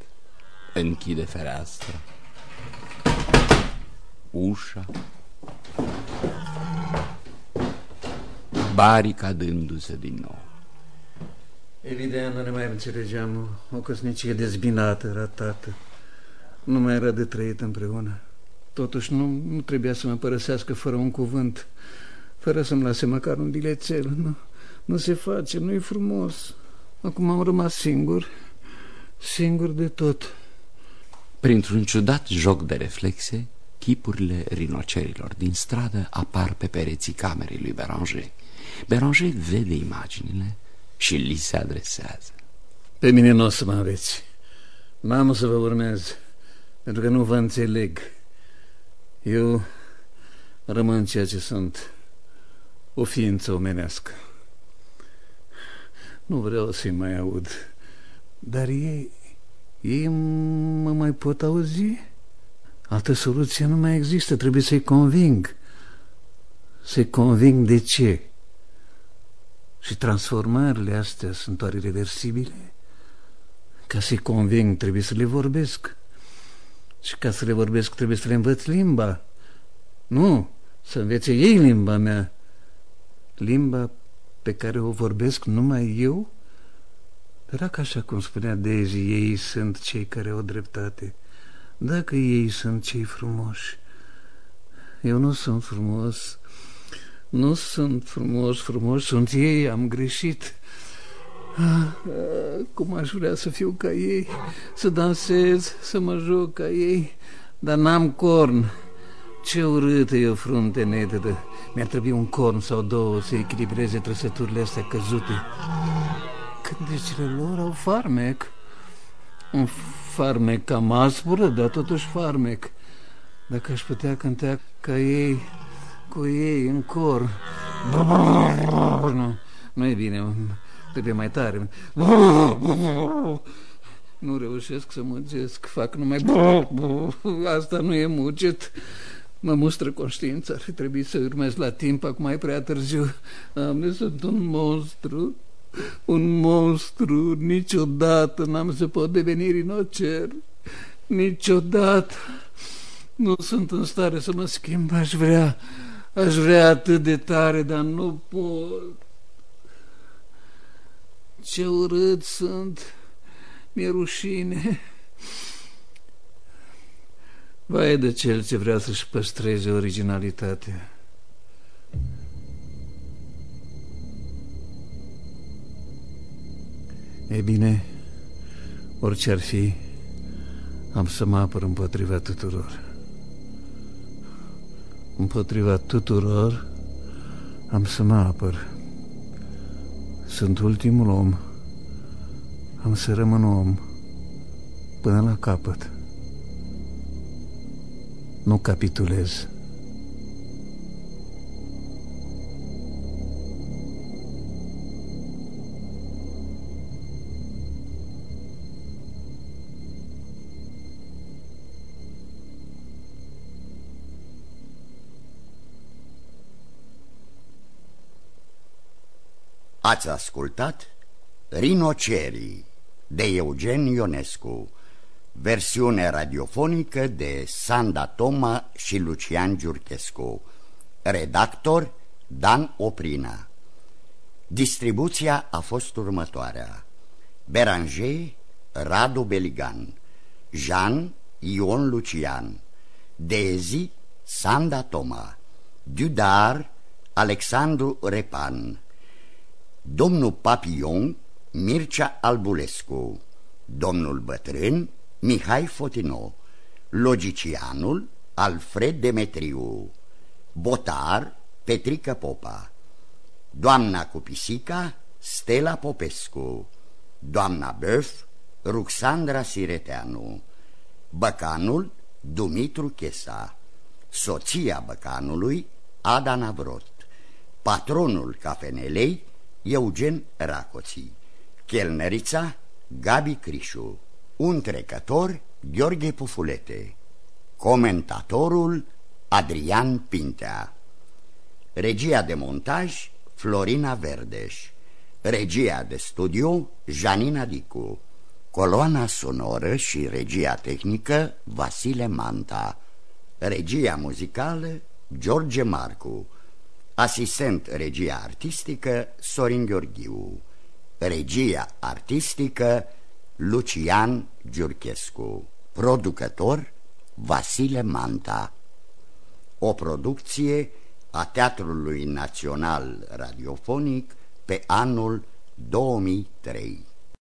închide fereastra. Ușa baricadându-se din nou. Evident, nu ne mai înțelegeam. O căsnicie dezbinată, ratată. Nu mai era de trăit împreună. Totuși nu, nu trebuia să mă părăsească fără un cuvânt, fără să-mi lase măcar un bilețel. Nu, nu se face, nu e frumos. Acum am rămas singur, singur de tot. Printr-un ciudat joc de reflexe, chipurile rinocerilor din stradă apar pe pereții camerei lui Beranger. Beranger vede imaginile și li se adresează. Pe mine nu o să mă aveți. N-am să vă urmez, pentru că nu vă înțeleg. Eu rămân ceea ce sunt, o ființă omenească. Nu vreau să-i mai aud, dar ei, ei mă mai pot auzi? Altă soluție nu mai există, trebuie să-i conving. Să-i conving de ce? Și transformările astea sunt oare reversibile? Ca să-i conving trebuie să le vorbesc. Și ca să le vorbesc trebuie să le învăț limba. Nu, să învețe ei limba mea. Limba pe care o vorbesc numai eu? Dacă așa cum spunea Daisy, ei sunt cei care au dreptate. Dacă ei sunt cei frumoși. Eu nu sunt frumos, nu sunt frumos, frumos sunt ei, am greșit. Ah, cum aș vrea să fiu ca ei, să dansez, să mă joc ca ei, dar n-am corn. Ce urâtă e o frunte netedă. Mi-ar trebui un corn sau două să echilibreze trăsăturile astea căzute. Cântecele lor au farmec. Un farmec cam aspură, dar totuși farmec. Dacă aș putea cânta ca ei, cu ei în cor. Nu, nu e bine, trebuie mai tare. Nu reușesc să muncesc, fac numai... Asta nu e muget. Mă mustră conștiința, ar fi trebuit să urmez la timp, acum e prea târziu. Am sunt un monstru, un monstru, niciodată n-am să pot deveni rinocer, niciodată. Nu sunt în stare să mă schimb, aș vrea, aș vrea atât de tare, dar nu pot. Ce urât sunt, mi-e rușine. Vai de cel ce vrea să-și păstreze originalitatea. E bine, orice ar fi, am să mă apăr împotriva tuturor. Împotriva tuturor am să mă apăr. Sunt ultimul om. Am să rămân om până la capăt. Nu capitulez. Ați ascultat Rinocerii de Eugen Ionescu Versiune radiofonică de Sanda Toma și Lucian Giurchescu. Redactor Dan Oprina. Distribuția a fost următoarea. Beranger Radu Beligan. Jean Ion Lucian. Dezi Sanda Toma. Dudar Alexandru Repan Domnul Papion Mircea Albulescu Domnul Bătrân Mihai Fotino Logicianul Alfred Demetriu Botar Petrică Popa Doamna cu pisica Stella Popescu Doamna Băf Ruxandra Sireteanu Băcanul Dumitru Chesa Soția băcanului Ada Navrot Patronul cafenelei Eugen Racoții Chelnerița Gabi Crișu Un trecător Gheorghe Pufulete Comentatorul Adrian Pintea. Regia de montaj Florina Verdeș. Regia de studio Janina Dicu. Coloana sonoră și regia tehnică Vasile Manta. Regia muzicală George Marcu Asistent regia artistică Sorin Gheorghiu. Regia artistică Lucian Giurchescu. Producător Vasile Manta. O producție a Teatrului Național Radiofonic pe anul 2003